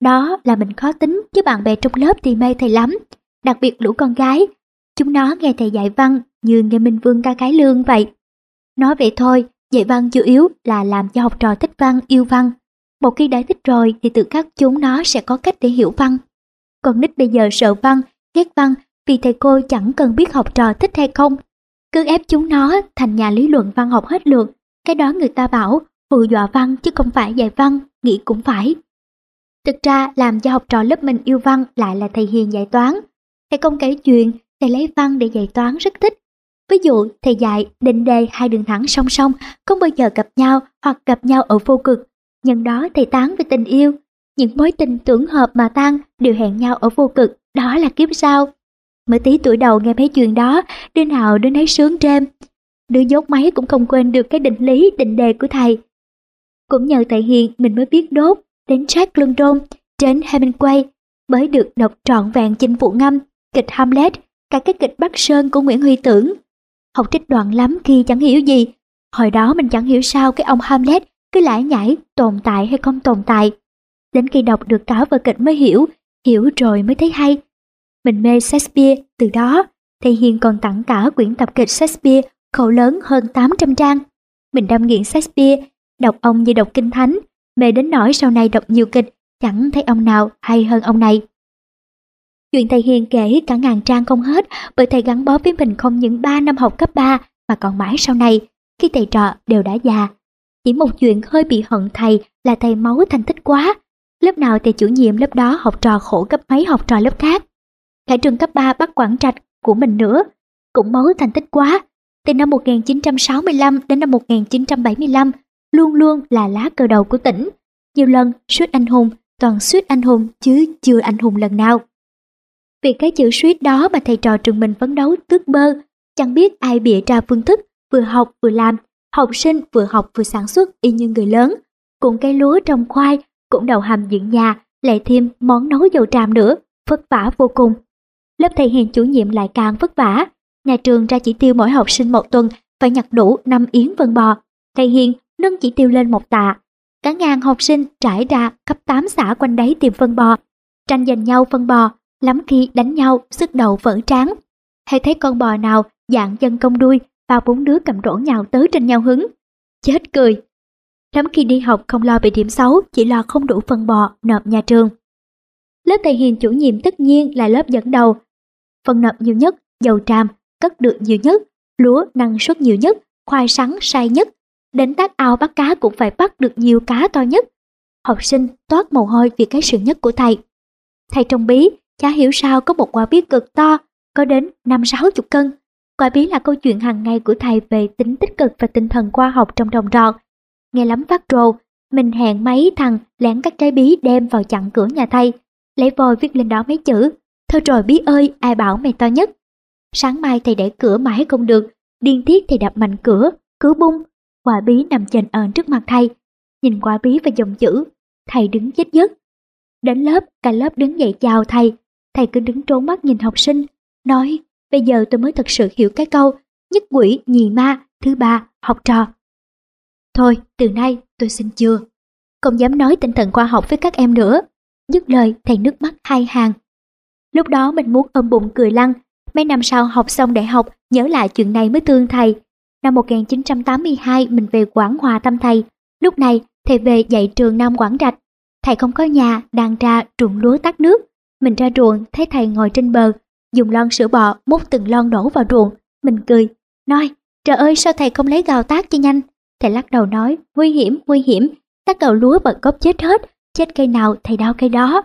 Đó là mình khó tính chứ bạn bè trong lớp thì mê thầy lắm, đặc biệt lũ con gái. Chúng nó nghe thầy dạy văn như nghe Minh Vương ca cái lương vậy. Nói vậy thôi, dạy văn chủ yếu là làm cho học trò thích văn, yêu văn. Một khi đã thích rồi thì tự khắc chúng nó sẽ có cách để hiểu văn. Còn nít bây giờ sợ văn, ghét văn vì thầy cô chẳng cần biết học trò thích hay không. Cứ ép chúng nó thành nhà lý luận văn học hết lượt. Cái đó người ta bảo hù dọa văn chứ không phải dạy văn, nghĩ cũng phải. Thực ra làm cho học trò lớp mình yêu văn lại là thầy Hiền dạy toán. Thầy không kể chuyện, thầy lấy văn để dạy toán rất thích. Ví dụ thầy dạy định đề hai đường thẳng song song không bao giờ gặp nhau hoặc gặp nhau ở vô cực. Nhân đó thầy tán về tình yêu. Những mối tình tưởng hợp mà tan đều hẹn nhau ở vô cực, đó là kiếp sau. Mới tí tuổi đầu nghe mấy chuyện đó, đứa nào đứa nấy sướng trêm. Đứa dốt máy cũng không quên được cái định lý, định đề của thầy. Cũng nhờ thầy Hiền mình mới biết đốt đến Jack London trên Hemingway mới được đọc trọn vẹn chinh vụ ngâm, kịch Hamlet, cả cái kịch Bắc Sơn của Nguyễn Huy Tưởng. Học trích đoạn lắm khi chẳng hiểu gì. Hồi đó mình chẳng hiểu sao cái ông Hamlet cứ lải nhải tồn tại hay không tồn tại. Đến khi đọc được cả vở kịch mới hiểu, hiểu rồi mới thấy hay. Mình mê Shakespeare từ đó, thầy Hiền còn tặng cả quyển tập kịch Shakespeare khẩu lớn hơn 800 trang. mình đâm nghiện Shakespeare, đọc ông như đọc kinh thánh, mê đến nỗi sau này đọc nhiều kịch, chẳng thấy ông nào hay hơn ông này. Chuyện thầy Hiền kể cả ngàn trang không hết bởi thầy gắn bó với mình không những 3 năm học cấp 3 mà còn mãi sau này, khi thầy trò đều đã già. Chỉ một chuyện hơi bị hận thầy là thầy máu thành tích quá. Lớp nào thầy chủ nhiệm lớp đó học trò khổ gấp mấy học trò lớp khác. Cả trường cấp 3 bắt quản trạch của mình nữa, cũng mấu thành tích quá. Từ năm 1965 đến năm 1975, luôn luôn là lá cờ đầu của tỉnh. Nhiều lần suýt anh hùng, toàn suýt anh hùng chứ chưa anh hùng lần nào. Vì cái chữ suýt đó mà thầy trò trường mình phấn đấu tước bơ, chẳng biết ai bịa ra phương thức vừa học vừa làm, học sinh vừa học vừa sản xuất y như người lớn. Cùng cây lúa trồng khoai, cũng đầu hầm dựng nhà, lại thêm món nấu dầu tràm nữa, vất vả vô cùng. Lớp thầy hiền chủ nhiệm lại càng vất vả. Nhà trường ra chỉ tiêu mỗi học sinh một tuần phải nhặt đủ 5 yến vân bò. Thầy hiền nâng chỉ tiêu lên một tạ. Cả ngàn học sinh trải ra cấp 8 xã quanh đấy tìm phân bò. Tranh giành nhau phân bò, lắm khi đánh nhau, sức đầu vỡ tráng. Hay thấy con bò nào dạng chân công đuôi, ba bốn đứa cầm rổ nhào tới trên nhau hứng. Chết cười! Lắm khi đi học không lo bị điểm xấu, chỉ lo không đủ phân bò nộp nhà trường. Lớp thầy hiền chủ nhiệm tất nhiên là lớp dẫn đầu. Phần nộp nhiều nhất, dầu tràm, cất được nhiều nhất, lúa năng suất nhiều nhất, khoai sắn sai nhất. Đến tác ao bắt cá cũng phải bắt được nhiều cá to nhất. Học sinh toát mồ hôi vì cái sự nhất của thầy. Thầy trông bí, chả hiểu sao có một quả bí cực to, có đến năm sáu chục cân. Quả bí là câu chuyện hàng ngày của thầy về tính tích cực và tinh thần khoa học trong trồng trọt. Nghe lắm phát rồ, mình hẹn mấy thằng lén các trái bí đem vào chặn cửa nhà thầy, lấy vòi viết lên đó mấy chữ. Thôi rồi bí ơi, ai bảo mày to nhất. Sáng mai thầy để cửa mãi không được, điên tiết thầy đập mạnh cửa, cứ bung. Quả bí nằm chền ờn trước mặt thầy. Nhìn quả bí và dòng chữ, thầy đứng chết giấc. Đến lớp, cả lớp đứng dậy chào thầy. Thầy cứ đứng trốn mắt nhìn học sinh, nói Bây giờ tôi mới thật sự hiểu cái câu nhất quỷ nhì ma, thứ ba, học trò. Thôi, từ nay tôi xin chưa. Không dám nói tinh thần khoa học với các em nữa. Dứt lời thầy nước mắt hai hàng. Lúc đó mình muốn ôm bụng cười lăn. Mấy năm sau học xong đại học, nhớ lại chuyện này mới thương thầy. Năm 1982 mình về Quảng Hòa thăm thầy. Lúc này thầy về dạy trường Nam Quảng Trạch. Thầy không có nhà, đang ra ruộng lúa tắt nước. Mình ra ruộng thấy thầy ngồi trên bờ, dùng lon sữa bò múc từng lon đổ vào ruộng. Mình cười, nói, trời ơi sao thầy không lấy gào tác cho nhanh. Thầy lắc đầu nói, nguy hiểm, nguy hiểm, các cầu lúa bật gốc chết hết, chết cây nào thầy đau cây đó.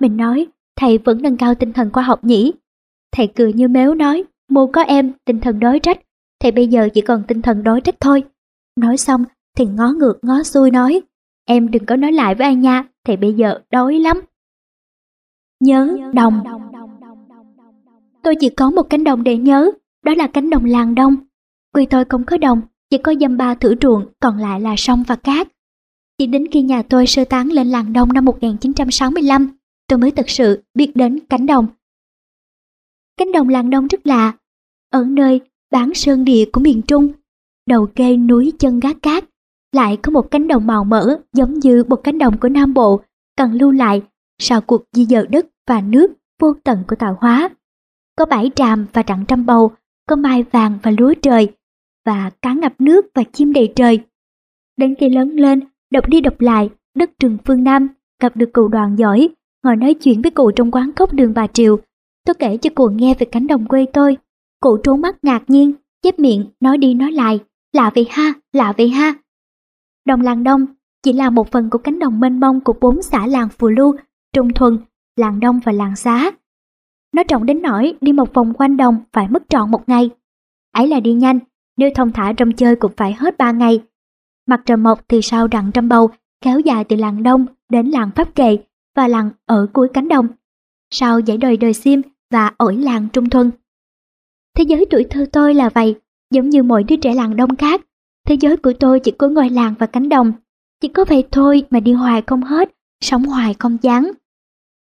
Mình nói, thầy vẫn nâng cao tinh thần khoa học nhỉ. Thầy cười như méo nói, mô có em, tinh thần đối trách, thầy bây giờ chỉ còn tinh thần đối trách thôi. Nói xong, thì ngó ngược ngó xuôi nói, em đừng có nói lại với ai nha, thầy bây giờ đói lắm. Nhớ đồng Tôi chỉ có một cánh đồng để nhớ, đó là cánh đồng làng đông. Quê tôi không có đồng, chỉ có dăm ba thử ruộng, còn lại là sông và cát. Chỉ đến khi nhà tôi sơ tán lên làng đông năm 1965, tôi mới thật sự biết đến cánh đồng. Cánh đồng làng đông rất lạ, ở nơi bán sơn địa của miền Trung, đầu kê núi chân gác cát, lại có một cánh đồng màu mỡ giống như một cánh đồng của Nam Bộ cần lưu lại sau cuộc di dời đất và nước vô tận của tạo hóa có bãi tràm và rặng trăm bầu, có mai vàng và lúa trời, và cá ngập nước và chim đầy trời. Đến khi lớn lên, đọc đi đọc lại, đất trường phương Nam, gặp được cụ đoàn giỏi, ngồi nói chuyện với cụ trong quán cốc đường bà Triều. Tôi kể cho cụ nghe về cánh đồng quê tôi. Cụ trốn mắt ngạc nhiên, chép miệng, nói đi nói lại, lạ vậy ha, lạ vậy ha. Đồng làng đông chỉ là một phần của cánh đồng mênh mông của bốn xã làng Phù Lưu, Trung Thuần, làng Đông và làng Xá. Nó trọng đến nỗi đi một vòng quanh đồng phải mất trọn một ngày. Ấy là đi nhanh, nếu thông thả trong chơi cũng phải hết ba ngày. Mặt trời mọc thì sau đặng trăm bầu, kéo dài từ làng đông đến làng Pháp Kệ và làng ở cuối cánh đồng. Sau dãy đời đời sim và ổi làng Trung Thuần. Thế giới tuổi thơ tôi là vậy, giống như mọi đứa trẻ làng đông khác. Thế giới của tôi chỉ có ngôi làng và cánh đồng. Chỉ có vậy thôi mà đi hoài không hết, sống hoài không chán.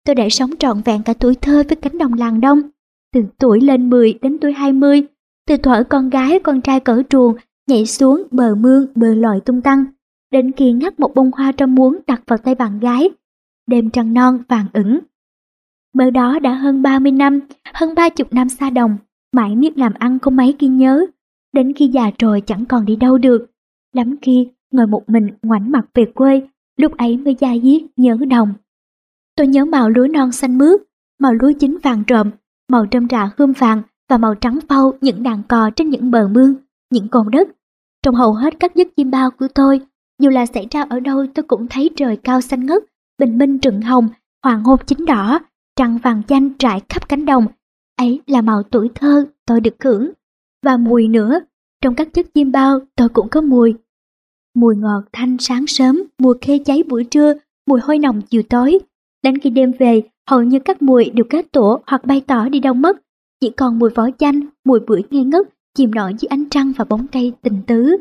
Tôi đã sống trọn vẹn cả tuổi thơ với cánh đồng làng đông, từ tuổi lên 10 đến tuổi 20, từ thuở con gái con trai cỡ truồng nhảy xuống bờ mương bờ lội tung tăng, đến khi ngắt một bông hoa trong muống đặt vào tay bạn gái, đêm trăng non vàng ửng. Mơ đó đã hơn 30 năm, hơn ba chục năm xa đồng, mãi miết làm ăn không mấy ghi nhớ, đến khi già rồi chẳng còn đi đâu được. lắm khi ngồi một mình ngoảnh mặt về quê, lúc ấy mới da diết nhớ đồng. Tôi nhớ màu lúa non xanh mướt, màu lúa chín vàng trộm, màu trâm rạ hương vàng và màu trắng phau những đàn cò trên những bờ mương, những cồn đất. Trong hầu hết các giấc chim bao của tôi, dù là xảy ra ở đâu tôi cũng thấy trời cao xanh ngất, bình minh trừng hồng, hoàng hôn chín đỏ, trăng vàng chanh trải khắp cánh đồng. Ấy là màu tuổi thơ tôi được hưởng. Và mùi nữa, trong các chất chim bao tôi cũng có mùi. Mùi ngọt thanh sáng sớm, mùi khê cháy buổi trưa, mùi hôi nồng chiều tối. Đến khi đêm về, hầu như các mùi đều kết tổ hoặc bay tỏ đi đâu mất. Chỉ còn mùi vỏ chanh, mùi bưởi ngây ngất, chìm nổi dưới ánh trăng và bóng cây tình tứ.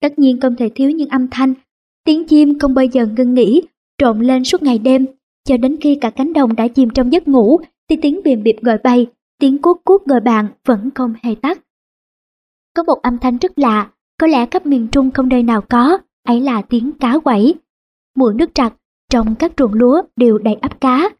Tất nhiên không thể thiếu những âm thanh, tiếng chim không bao giờ ngưng nghỉ, trộn lên suốt ngày đêm, cho đến khi cả cánh đồng đã chìm trong giấc ngủ, thì tiếng bìm bịp gọi bay, tiếng cuốc cuốc gọi bạn vẫn không hề tắt. Có một âm thanh rất lạ, có lẽ khắp miền Trung không nơi nào có, ấy là tiếng cá quẩy. Mùa nước trặc, trong các ruộng lúa đều đầy ắp cá.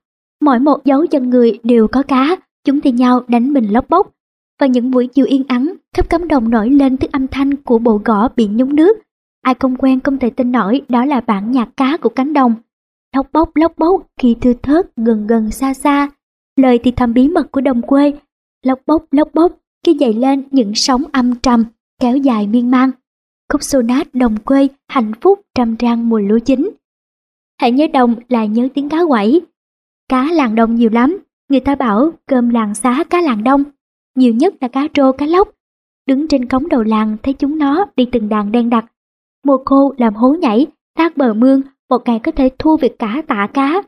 Mỗi một dấu chân người đều có cá, chúng thì nhau đánh mình lóc bốc. Và những buổi chiều yên ắng, khắp cánh đồng nổi lên tiếng âm thanh của bộ gõ bị nhúng nước. Ai không quen không thể tin nổi đó là bản nhạc cá của cánh đồng. Lóc bốc lóc bốc khi thưa thớt gần gần xa xa. Lời thì thầm bí mật của đồng quê. Lóc bốc lóc bốc khi dậy lên những sóng âm trầm kéo dài miên man. Khúc sonat đồng quê hạnh phúc trăm trang mùa lúa chín. Hãy nhớ đồng là nhớ tiếng cá quẩy. Cá làng đông nhiều lắm, người ta bảo cơm làng xá cá làng đông. Nhiều nhất là cá trô cá lóc. Đứng trên cống đầu làng thấy chúng nó đi từng đàn đen đặc. Mùa khô làm hố nhảy, thác bờ mương, một ngày có thể thu việc cả tạ cá.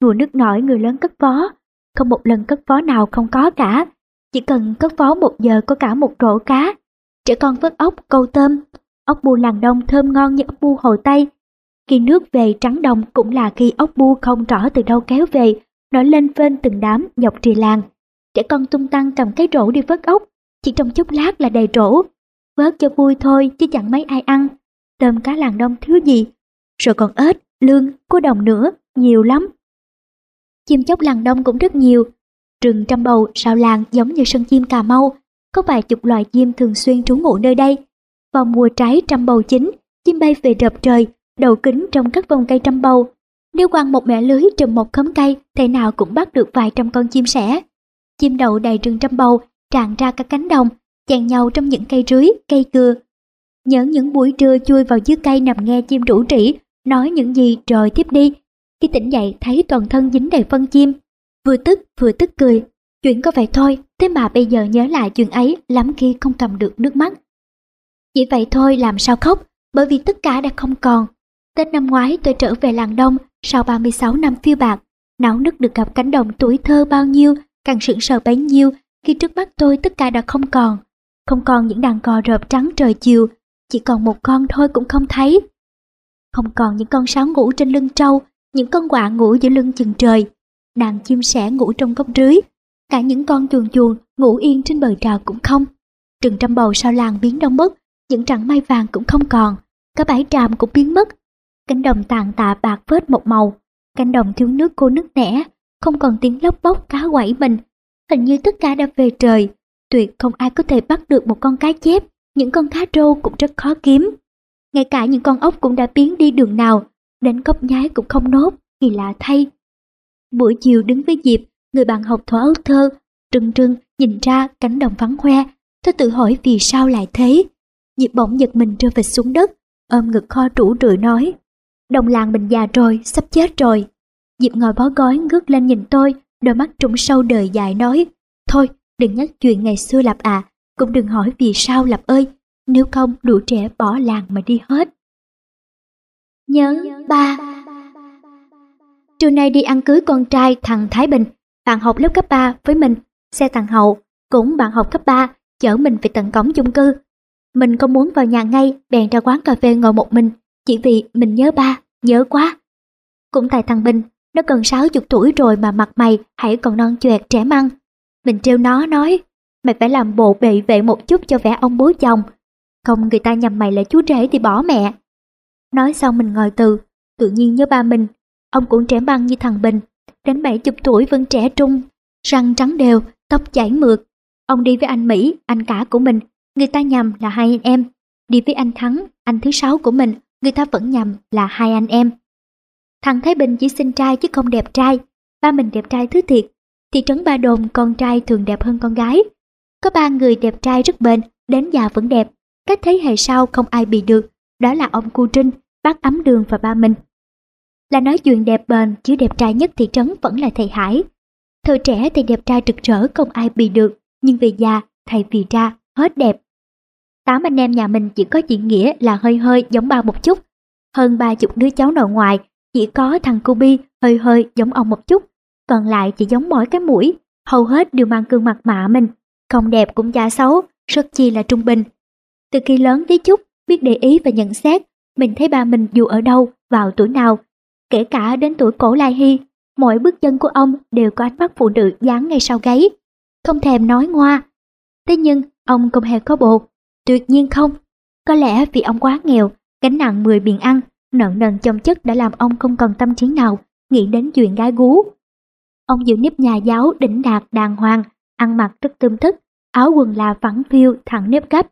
Mùa nước nổi người lớn cất phó, không một lần cất phó nào không có cả. Chỉ cần cất phó một giờ có cả một rổ cá. Trẻ con vớt ốc, câu tôm. Ốc bu làng đông thơm ngon như ốc bu Hồ Tây. Khi nước về trắng đồng cũng là khi ốc bu không rõ từ đâu kéo về, nổi lên phên từng đám dọc trì làng. Trẻ con tung tăng cầm cái rổ đi vớt ốc, chỉ trong chốc lát là đầy rổ. Vớt cho vui thôi chứ chẳng mấy ai ăn. Tôm cá làng đông thiếu gì. Rồi còn ếch, lương, cua đồng nữa, nhiều lắm. Chim chóc làng đông cũng rất nhiều, Rừng trăm bầu, sao làng giống như sân chim Cà Mau, có vài chục loài chim thường xuyên trú ngụ nơi đây. Vào mùa trái trăm bầu chính chim bay về rợp trời, đầu kính trong các vòng cây trăm bầu. Nếu quăng một mẻ lưới trùm một khóm cây, thể nào cũng bắt được vài trăm con chim sẻ. Chim đậu đầy rừng trăm bầu, tràn ra các cánh đồng, chèn nhau trong những cây rưới, cây cưa. Nhớ những buổi trưa chui vào dưới cây nằm nghe chim rủ rỉ, nói những gì rồi tiếp đi. Khi tỉnh dậy thấy toàn thân dính đầy phân chim, vừa tức vừa tức cười. Chuyện có vậy thôi, thế mà bây giờ nhớ lại chuyện ấy lắm khi không cầm được nước mắt. Chỉ vậy thôi làm sao khóc, bởi vì tất cả đã không còn. Tết năm ngoái tôi trở về làng đông sau 36 năm phiêu bạc, náo nức được gặp cánh đồng tuổi thơ bao nhiêu, càng sững sờ bấy nhiêu khi trước mắt tôi tất cả đã không còn. Không còn những đàn cò rợp trắng trời chiều, chỉ còn một con thôi cũng không thấy. Không còn những con sáo ngủ trên lưng trâu, những con quạ ngủ giữa lưng chừng trời, đàn chim sẻ ngủ trong gốc rưới, cả những con chuồn chuồn ngủ yên trên bờ trào cũng không. Rừng trăm bầu sau làng biến đông mất, những trặng mai vàng cũng không còn, cả bãi tràm cũng biến mất. Cánh đồng tàn tạ bạc vết một màu, cánh đồng thiếu nước cô nước nẻ, không còn tiếng lóc bóc cá quẩy mình. Hình như tất cả đã về trời, tuyệt không ai có thể bắt được một con cá chép, những con cá trâu cũng rất khó kiếm. Ngay cả những con ốc cũng đã biến đi đường nào, đến cốc nhái cũng không nốt, kỳ lạ thay. Buổi chiều đứng với Diệp, người bạn học thỏa ấu thơ, trừng trừng nhìn ra cánh đồng vắng hoe, tôi tự hỏi vì sao lại thế. Diệp bỗng giật mình rơi vịt xuống đất, ôm ngực kho trũ rượi nói. Đồng làng mình già rồi, sắp chết rồi. Diệp ngồi bó gói ngước lên nhìn tôi, đôi mắt trũng sâu đời dài nói. Thôi, đừng nhắc chuyện ngày xưa Lạp à, cũng đừng hỏi vì sao Lạp ơi, nếu không đủ trẻ bỏ làng mà đi hết. Nhớ ba Trưa nay đi ăn cưới con trai thằng Thái Bình, bạn học lớp cấp 3 với mình, xe thằng Hậu, cũng bạn học cấp 3, chở mình về tận cổng chung cư. Mình không muốn vào nhà ngay, bèn ra quán cà phê ngồi một mình, chỉ vì mình nhớ ba, nhớ quá. Cũng tại thằng Bình, nó gần 60 tuổi rồi mà mặt mày hãy còn non choẹt trẻ măng. Mình trêu nó nói, mày phải làm bộ bệ vệ một chút cho vẻ ông bố chồng. Không người ta nhầm mày là chú rể thì bỏ mẹ. Nói xong mình ngồi từ, tự nhiên nhớ ba mình, Ông cũng trẻ băng như thằng Bình, đến 70 tuổi vẫn trẻ trung, răng trắng đều, tóc chảy mượt. Ông đi với anh Mỹ, anh cả của mình, người ta nhầm là hai anh em. Đi với anh Thắng, anh thứ sáu của mình, người ta vẫn nhầm là hai anh em. Thằng Thái Bình chỉ xinh trai chứ không đẹp trai, ba mình đẹp trai thứ thiệt. Thị trấn Ba Đồn con trai thường đẹp hơn con gái. Có ba người đẹp trai rất bền, đến già vẫn đẹp. Các thế hệ sau không ai bị được, đó là ông Cu Trinh, bác Ấm Đường và ba mình. Là nói chuyện đẹp bền chứ đẹp trai nhất thị trấn vẫn là thầy Hải. Thời trẻ thì đẹp trai rực rỡ không ai bị được, nhưng về già, thầy vì ra, hết đẹp. Tám anh em nhà mình chỉ có chị Nghĩa là hơi hơi giống ba một chút. Hơn ba chục đứa cháu nội ngoại, chỉ có thằng cu Bi hơi hơi giống ông một chút. Còn lại chỉ giống mỗi cái mũi, hầu hết đều mang gương mặt mạ mình. Không đẹp cũng giả xấu, rất chi là trung bình. Từ khi lớn tí chút, biết để ý và nhận xét, mình thấy ba mình dù ở đâu, vào tuổi nào. Kể cả đến tuổi cổ Lai Hy, mỗi bước chân của ông đều có ánh mắt phụ nữ dán ngay sau gáy. Không thèm nói ngoa. Thế nhưng, ông không hề có bồ. Tuyệt nhiên không. Có lẽ vì ông quá nghèo, gánh nặng 10 biển ăn, nợ nần chồng chất đã làm ông không còn tâm trí nào nghĩ đến chuyện gái gú. Ông giữ nếp nhà giáo đỉnh đạt đàng hoàng, ăn mặc rất tươm thức, áo quần là phẳng phiu thẳng nếp gấp.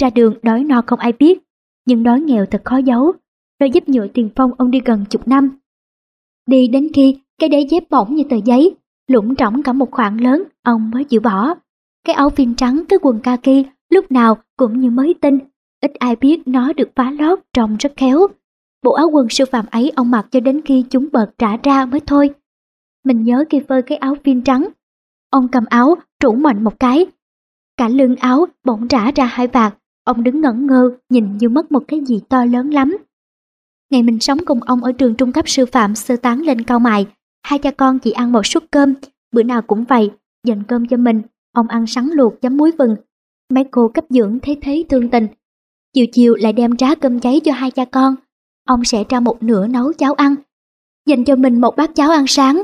Ra đường đói no không ai biết, nhưng đói nghèo thật khó giấu. Nó giúp nhựa tiền phong ông đi gần chục năm. Đi đến khi cái đế dép bỏng như tờ giấy, lũng trỏng cả một khoảng lớn, ông mới chịu bỏ. Cái áo phim trắng, cái quần kaki lúc nào cũng như mới tinh, ít ai biết nó được phá lót trông rất khéo. Bộ áo quần siêu phàm ấy ông mặc cho đến khi chúng bợt trả ra mới thôi. Mình nhớ khi phơi cái áo phim trắng. Ông cầm áo, trũ mạnh một cái. Cả lưng áo bỗng trả ra hai vạt. Ông đứng ngẩn ngơ, nhìn như mất một cái gì to lớn lắm. Ngày mình sống cùng ông ở trường trung cấp sư phạm sơ tán lên cao mài, hai cha con chỉ ăn một suất cơm, bữa nào cũng vậy, dành cơm cho mình, ông ăn sắn luộc chấm muối vừng. Mấy cô cấp dưỡng thấy thế thương tình. Chiều chiều lại đem trá cơm cháy cho hai cha con, ông sẽ ra một nửa nấu cháo ăn. Dành cho mình một bát cháo ăn sáng,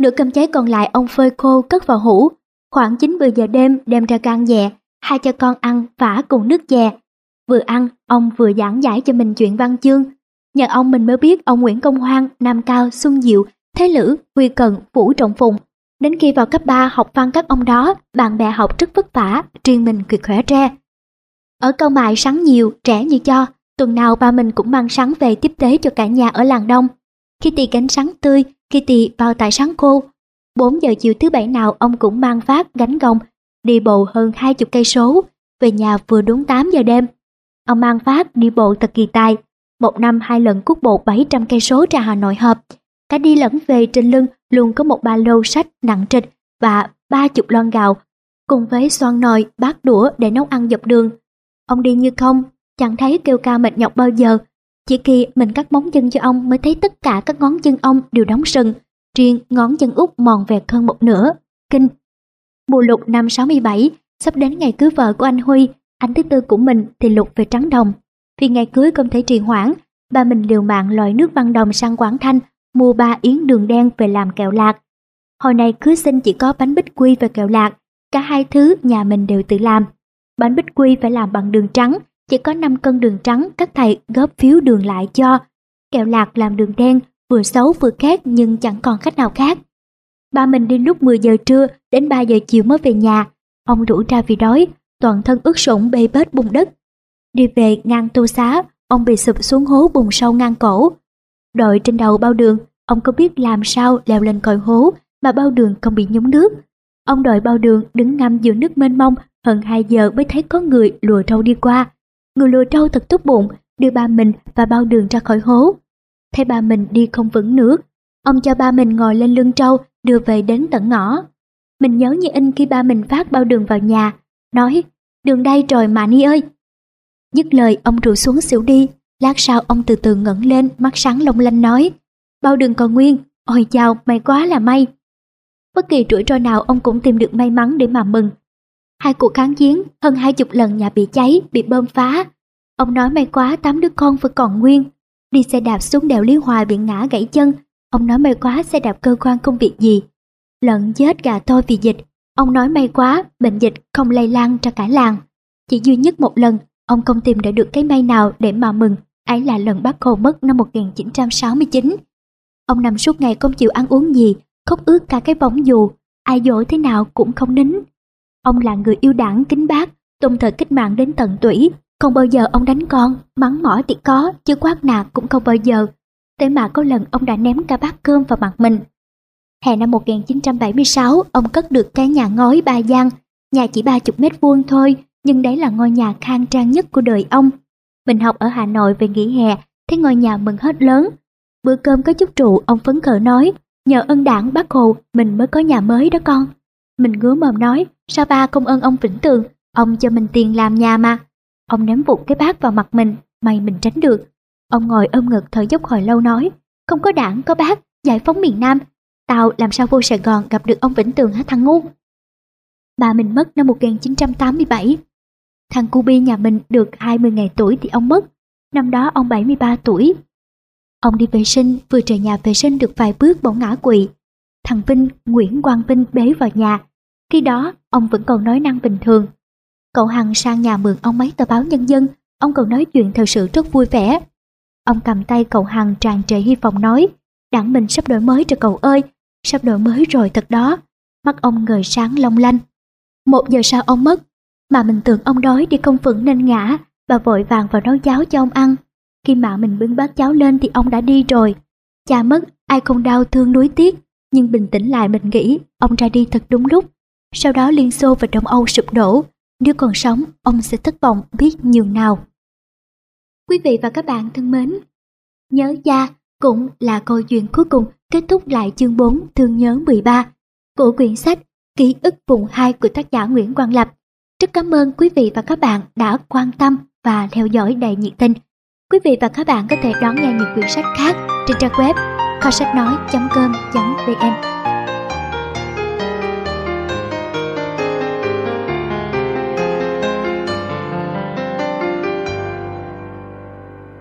nửa cơm cháy còn lại ông phơi khô cất vào hũ. Khoảng 9-10 giờ đêm đem ra gan dè, hai cha con ăn vả cùng nước chè. Vừa ăn, ông vừa giảng giải cho mình chuyện văn chương. Nhờ ông mình mới biết ông Nguyễn Công Hoan, Nam Cao, Xuân Diệu, Thế Lữ, Huy Cần, Vũ Trọng Phùng. Đến khi vào cấp 3 học văn các ông đó, bạn bè học rất vất vả, riêng mình cực khỏe tre. Ở câu mại sáng nhiều, trẻ như cho, Tuần nào ba mình cũng mang sắn về tiếp tế cho cả nhà ở làng đông. Khi tì cánh sắn tươi, khi tì bao sáng cô. 4 giờ chiều thứ bảy nào ông cũng mang phát gánh gồng, đi bộ hơn hai chục cây số, về nhà vừa đúng 8 giờ đêm. Ông mang phát đi bộ thật kỳ tài, một năm hai lần cút bộ 700 cây số ra Hà Nội hợp. Cả đi lẫn về trên lưng luôn có một ba lô sách nặng trịch và ba chục lon gạo, cùng với xoan nồi, bát đũa để nấu ăn dọc đường. Ông đi như không, chẳng thấy kêu ca mệt nhọc bao giờ. Chỉ khi mình cắt móng chân cho ông mới thấy tất cả các ngón chân ông đều đóng sừng, riêng ngón chân út mòn vẹt hơn một nửa. Kinh! Mùa lục năm 67, sắp đến ngày cưới vợ của anh Huy, anh thứ tư của mình thì lục về trắng đồng. Vì ngày cưới không thể trì hoãn, ba mình liều mạng lòi nước văn đồng sang Quảng Thanh, mua ba yến đường đen về làm kẹo lạc. Hồi này cưới sinh chỉ có bánh bích quy và kẹo lạc, cả hai thứ nhà mình đều tự làm. Bánh bích quy phải làm bằng đường trắng, chỉ có 5 cân đường trắng các thầy góp phiếu đường lại cho. Kẹo lạc làm đường đen, vừa xấu vừa khét nhưng chẳng còn cách nào khác. Ba mình đi lúc 10 giờ trưa đến 3 giờ chiều mới về nhà. Ông rủ ra vì đói, toàn thân ướt sũng bê bết bùn đất. Đi về ngang tô xá, ông bị sụp xuống hố bùn sâu ngang cổ. Đội trên đầu bao đường, ông không biết làm sao leo lên còi hố mà bao đường không bị nhúng nước. Ông đội bao đường đứng ngâm giữa nước mênh mông hơn 2 giờ mới thấy có người lùa trâu đi qua. Người lùa trâu thật tốt bụng, đưa ba mình và bao đường ra khỏi hố. Thấy ba mình đi không vững nữa, ông cho ba mình ngồi lên lưng trâu đưa về đến tận ngõ. Mình nhớ như in khi ba mình phát bao đường vào nhà, nói, đường đây rồi mà ni ơi. Dứt lời ông rủ xuống xỉu đi, lát sau ông từ từ ngẩng lên mắt sáng long lanh nói, bao đường còn nguyên, ôi chào may quá là may. Bất kỳ rủi ro nào ông cũng tìm được may mắn để mà mừng. Hai cuộc kháng chiến, hơn hai chục lần nhà bị cháy, bị bơm phá. Ông nói may quá tám đứa con vẫn còn nguyên. Đi xe đạp xuống đèo Lý Hòa bị ngã gãy chân. Ông nói may quá xe đạp cơ quan công việc gì. Lợn chết gà thôi vì dịch. Ông nói may quá bệnh dịch không lây lan ra cả làng. Chỉ duy nhất một lần, ông không tìm để được cái may nào để mà mừng. Ấy là lần bác Hồ mất năm 1969. Ông nằm suốt ngày không chịu ăn uống gì, khóc ướt cả cái bóng dù, ai dỗ thế nào cũng không nín. Ông là người yêu đảng kính bác, tôn thờ cách mạng đến tận tủy, Không bao giờ ông đánh con, mắng mỏ thì có, chứ quát nạt cũng không bao giờ. Thế mà có lần ông đã ném cả bát cơm vào mặt mình. Hè năm 1976, ông cất được cái nhà ngói ba gian, nhà chỉ ba chục mét vuông thôi, nhưng đấy là ngôi nhà khang trang nhất của đời ông. Mình học ở Hà Nội về nghỉ hè, thấy ngôi nhà mừng hết lớn. Bữa cơm có chút trụ, ông phấn khởi nói, nhờ ân đảng bác Hồ, mình mới có nhà mới đó con. Mình ngứa mồm nói, sao ba không ơn ông Vĩnh Tường, ông cho mình tiền làm nhà mà. Ông ném vụt cái bát vào mặt mình, may mình tránh được. Ông ngồi ôm ngực thở dốc hồi lâu nói, không có đảng, có bác, giải phóng miền Nam. Tao làm sao vô Sài Gòn gặp được ông Vĩnh Tường hả thằng ngu? Bà mình mất năm 1987. Thằng Cubi nhà mình được 20 ngày tuổi thì ông mất. Năm đó ông 73 tuổi. Ông đi vệ sinh, vừa trời nhà vệ sinh được vài bước bỗng ngã quỵ. Thằng Vinh, Nguyễn Quang Vinh bế vào nhà. Khi đó, ông vẫn còn nói năng bình thường. Cậu Hằng sang nhà mượn ông mấy tờ báo nhân dân, ông còn nói chuyện thật sự rất vui vẻ. Ông cầm tay cậu Hằng tràn trề hy vọng nói, đảng mình sắp đổi mới rồi cậu ơi, sắp đổi mới rồi thật đó. Mắt ông ngời sáng long lanh. Một giờ sau ông mất, mà mình tưởng ông đói đi không vững nên ngã, bà vội vàng vào nấu cháo cho ông ăn. Khi mà mình bưng bát cháo lên thì ông đã đi rồi. Cha mất, ai không đau thương nuối tiếc, nhưng bình tĩnh lại mình nghĩ ông ra đi thật đúng lúc. Sau đó Liên Xô và Đông Âu sụp đổ, nếu còn sống, ông sẽ thất vọng biết nhường nào. Quý vị và các bạn thân mến, nhớ ra cũng là câu chuyện cuối cùng kết thúc lại chương 4 thương nhớ 13 của quyển sách Ký ức vùng 2 của tác giả Nguyễn Quang Lập. Rất cảm ơn quý vị và các bạn đã quan tâm và theo dõi đầy nhiệt tình. Quý vị và các bạn có thể đón nghe những quyển sách khác trên trang web kho sách nói.com.vn.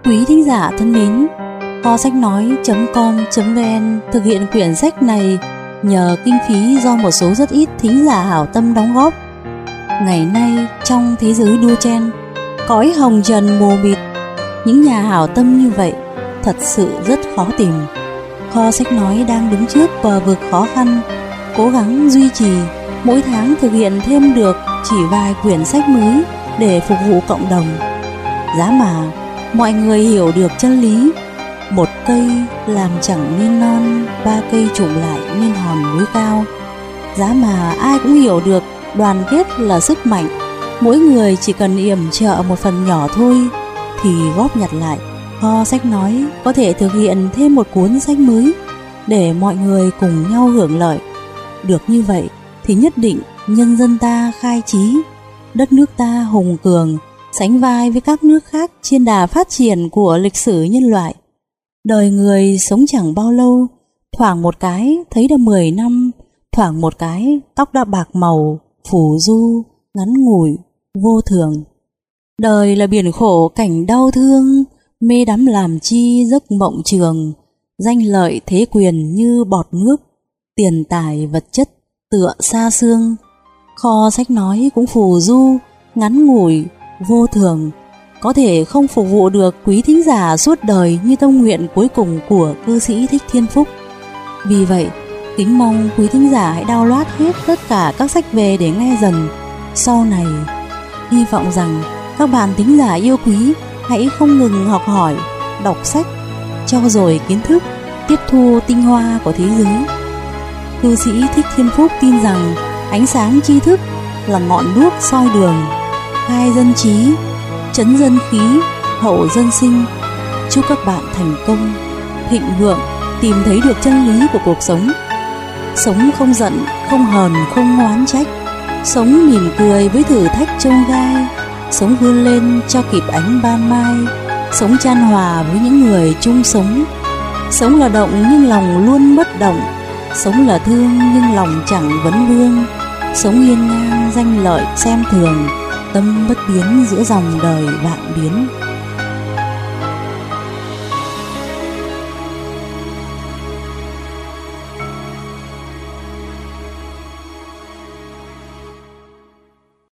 Quý thính giả thân mến, kho sách nói.com.vn thực hiện quyển sách này nhờ kinh phí do một số rất ít thính giả hảo tâm đóng góp. Ngày nay trong thế giới đua chen, cõi hồng trần mù mịt, những nhà hảo tâm như vậy thật sự rất khó tìm. Kho sách nói đang đứng trước bờ vực khó khăn, cố gắng duy trì, mỗi tháng thực hiện thêm được chỉ vài quyển sách mới để phục vụ cộng đồng. Giá mà mọi người hiểu được chân lý. Một cây làm chẳng nên non, ba cây trụm lại nên hòn núi cao. Giá mà ai cũng hiểu được, đoàn kết là sức mạnh. Mỗi người chỉ cần yểm trợ một phần nhỏ thôi thì góp nhặt lại. Kho sách nói có thể thực hiện thêm một cuốn sách mới để mọi người cùng nhau hưởng lợi. Được như vậy thì nhất định nhân dân ta khai trí, đất nước ta hùng cường sánh vai với các nước khác trên đà phát triển của lịch sử nhân loại. Đời người sống chẳng bao lâu, thoảng một cái thấy đã 10 năm, thoảng một cái tóc đã bạc màu, phủ du, ngắn ngủi, vô thường. Đời là biển khổ cảnh đau thương, mê đắm làm chi giấc mộng trường, danh lợi thế quyền như bọt nước, tiền tài vật chất tựa xa xương. Kho sách nói cũng phù du, ngắn ngủi, vô thường, có thể không phục vụ được quý thính giả suốt đời như tâm nguyện cuối cùng của cư sĩ Thích Thiên Phúc. Vì vậy, kính mong quý thính giả hãy download hết tất cả các sách về để nghe dần. Sau này, hy vọng rằng các bạn thính giả yêu quý hãy không ngừng học hỏi, đọc sách, cho rồi kiến thức, tiếp thu tinh hoa của thế giới. Cư sĩ Thích Thiên Phúc tin rằng ánh sáng tri thức là ngọn đuốc soi đường khai dân trí, chấn dân khí, hậu dân sinh. Chúc các bạn thành công, thịnh vượng, tìm thấy được chân lý của cuộc sống. Sống không giận, không hờn, không oán trách. Sống mỉm cười với thử thách trông gai. Sống vươn lên cho kịp ánh ban mai. Sống chan hòa với những người chung sống. Sống là động nhưng lòng luôn bất động. Sống là thương nhưng lòng chẳng vấn vương. Sống hiên ngang danh lợi xem thường tâm bất biến giữa dòng đời vạn biến.